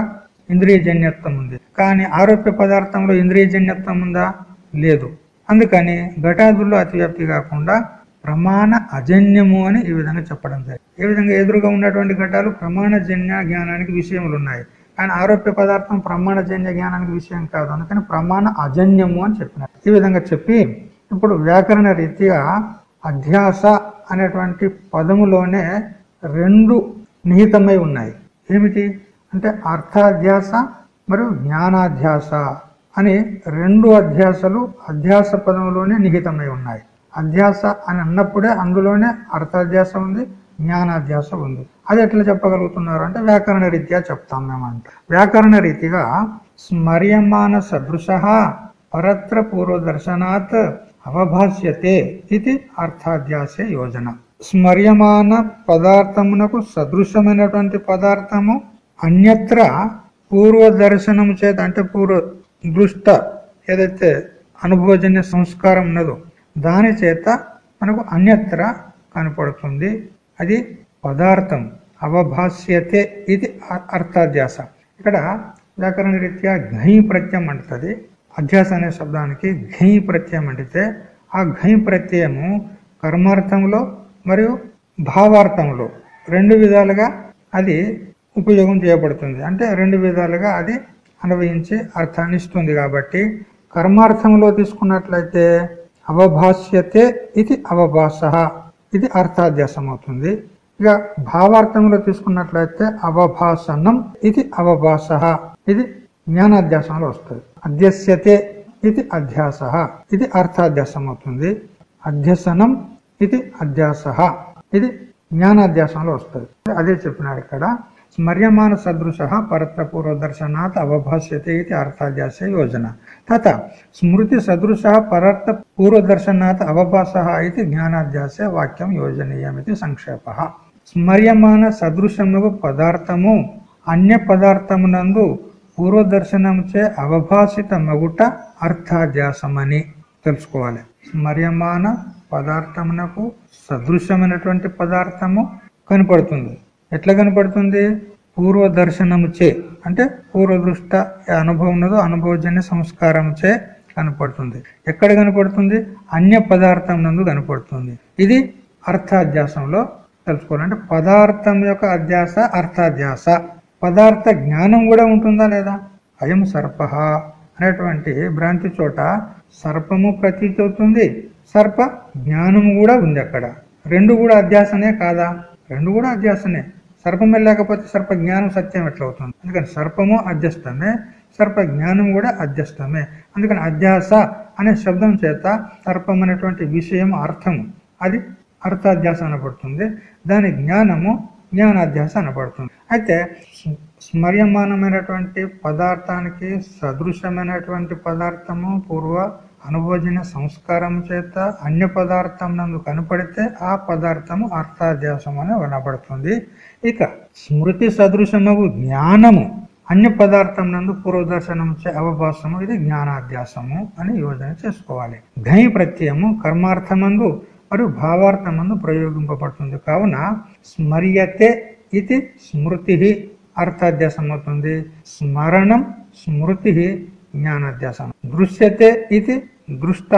ఇంద్రియజన్యత్వం ఉంది కానీ ఆరోప్య పదార్థంలో ఇంద్రియజన్యత్వం ఉందా? లేదు. అందుకని ఘటాదుల్లో అతివ్యాప్తి కాకుండా ప్రమాణ అజన్యము అని ఈ విధంగా చెప్పడం జరిగింది. ఏ విధంగా ఎదురుగా ఉన్నటువంటి ఘటాలు ప్రమాణజన్య జ్ఞానానికి విషయములు ఉన్నాయి కానీ ఆరోప్య పదార్థం ప్రమాణజన్య జ్ఞానానికి విషయం కాదు. అందుకని ప్రమాణ అజన్యము అని చెప్పినారు. ఈ విధంగా చెప్పి ఇప్పుడు వ్యాకరణ రీతిగా అధ్యాస అనేటువంటి పదములోనే రెండు నిహితమై ఉన్నాయి. ఏమిటి? అంటే అర్థాధ్యాస మరియు జ్ఞానాధ్యాస అని రెండు అధ్యాసలు అధ్యాస పదంలోనే నిహితమై ఉన్నాయి. అధ్యాస అని అన్నప్పుడే అందులోనే అర్థాధ్యాస ఉంది జ్ఞానాధ్యాస ఉంది. అది ఎట్లా చెప్పగలుగుతున్నారు అంటే వ్యాకరణ రీత్యా చెప్తాం మేమంట వ్యాకరణ రీతిగా స్మర్యమాన సదృశ పరత్ర పూర్వదర్శనాత్ అవభాష్యతే ఇది అర్థాధ్యాస యోజన. స్మర్యమాన పదార్థమునకు సదృశమైనటువంటి పదార్థము అన్యత్ర పూర్వ దర్శనం చేత అంటే పూర్వ దృష్ట ఏదైతే అనుభవజన్య సంస్కారం ఉన్నదో దాని చేత మనకు అన్యత్ర కనపడుతుంది. అది పదార్థం అవభాష్యతే ఇది అర్థాధ్యాస. ఇక్కడ వ్యాకరణ రీత్యా ఘై ప్రత్యయం అంటుంది అధ్యాస అనే శబ్దానికి ఘై ప్రత్యయం అంటితే ఆ ఘై ప్రత్యయము కర్మార్థంలో మరియు భావార్థంలో రెండు విధాలుగా అది ఉపయోగం చేయబడుతుంది. అంటే రెండు విధాలుగా అది అనుభవించి అర్థాన్ని ఇస్తుంది కాబట్టి కర్మార్థంలో తీసుకున్నట్లయితే అవభాష్యతే ఇది అవభాష. ఇది అర్థాధ్యాసం అవుతుంది ఇక భావార్థంలో తీసుకున్నట్లయితే అవభాషణం ఇది అవభాష. ఇది జ్ఞానాధ్యాసంలో వస్తుంది. అధ్యస్యతే ఇది అధ్యాస. ఇది అర్థాధ్యాసం అవుతుంది అధ్యసనం ఇది అధ్యాస. ఇది జ్ఞానాధ్యాసంలో వస్తుంది. అదే చెప్పినాడు ఇక్కడ. స్మర్యమాన సదృశ పరత్ర పూర్వదర్శనాత్ అవభాష్యతే ఇది అర్థాధ్యాస యోజన తత స్మృతి సదృశ పరత్ర పూర్వదర్శనాత్ అవభాష ఇది జ్ఞానాధ్యాసే వాక్యం యోజనీయమితి సంక్షేప స్మర్యమాన సదృశముకు పదార్థము అన్య పదార్థమునందు పూర్వదర్శనముచే అవభాషిత మగుట అర్థాధ్యాసమని తెలుసుకోవాలి. స్మర్యమాన పదార్థమునకు సదృశమైనటువంటి పదార్థము కనపడుతుంది. ఎట్లా కనపడుతుంది? పూర్వ దర్శనముచే అంటే పూర్వదృష్ట అనుభవం ఉన్నదో అనుభవజన్య సంస్కారముచే కనపడుతుంది. ఎక్కడ కనపడుతుంది? అన్య పదార్థం నందు కనపడుతుంది. ఇది అర్థాధ్యాసంలో తెలుసుకోవాలంటే పదార్థం యొక్క అధ్యాస అర్థాధ్యాస. పదార్థ జ్ఞానం కూడా ఉంటుందా లేదా? అయం సర్ప అనేటువంటి భ్రాంతి చోట సర్పము ప్రతీతి అవుతుంది సర్ప జ్ఞానము కూడా ఉంది అక్కడ. రెండు కూడా అధ్యాసనే కాదా? రెండు కూడా అధ్యాసనే. సర్పమే లేకపోతే సర్ప జ్ఞానం సత్యం ఎట్లవుతుంది? అందుకని సర్పము అధ్యస్తమే సర్ప జ్ఞానం కూడా అధ్యస్తమే అందుకని అధ్యాస అనే శబ్దం చేత సర్పం అనేటువంటి విషయం అర్థము. అది అర్థాధ్యాస అనబడుతుంది. దాని జ్ఞానము జ్ఞానాధ్యాస అనబడుతుంది. అయితే స్మర్యమానమైనటువంటి పదార్థానికి సదృశమైనటువంటి పదార్థము పూర్వ అనుభోజన సంస్కారం చేత అన్య పదార్థం నందు కనపడితే ఆ పదార్థము అర్థాధ్యాసం అని వినపడుతుంది ఇక స్మృతి సదృశము జ్ఞానము అన్య పదార్థం నందు పూర్వదర్శనం అవభాసము ఇది జ్ఞానాధ్యాసము అని యోజన చేసుకోవాలి. ఘై ప్రత్యయము కర్మార్థమందు మరియు భావార్థమందు ప్రయోగింపబడుతుంది. కావున స్మర్యతే ఇది స్మృతి అర్థాధ్యాసం అవుతుంది స్మరణం స్మృతి జ్ఞానాధ్యాసం దృశ్యతే ఇది దృష్ట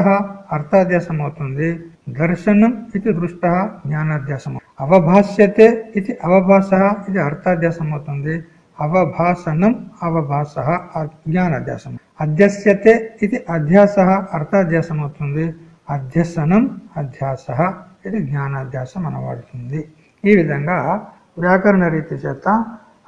అర్థాధ్యాసం అవుతుంది దర్శనం ఇది దృష్ట జ్ఞానాధ్యాసం అవభాష్యతే ఇది అవభాష ఇది అర్థాధ్యాసం అవుతుంది అవభాషనం అవభాష జ్ఞానాధ్యాసం అధ్యస్యతే ఇది అధ్యాస అర్థాధ్యాసం అవుతుంది అధ్యసనం అధ్యాస ఇది జ్ఞానాధ్యాసం అనబడుతుంది ఈ విధంగా వ్యాకరణ రీతి చేత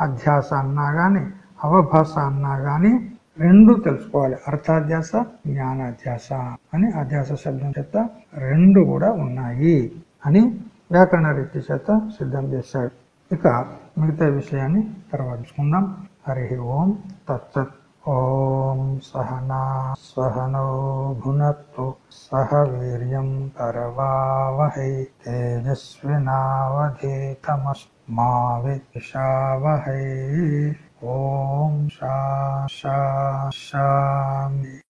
అధ్యాస అన్నా కానీ అవభాష అన్నా కానీ రెండు తెలుసుకోవాలి. అర్థాధ్యాస జ్ఞానాధ్యాస అని అధ్యాస శబ్దం చేత రెండు కూడా ఉన్నాయి అని వ్యాకరణ రీతి చేత సిద్ధం చేశాడు. ఇక మిగతా విషయాన్ని తర్వాత చూసుకుందాం హరి ఓం తత్సత్. ఓం సహనా సహనో భునత్తు సహ వీర్యం కరవావహై తేజస్వినావధీతమస్మా విద్విషావహై ॐ शा शि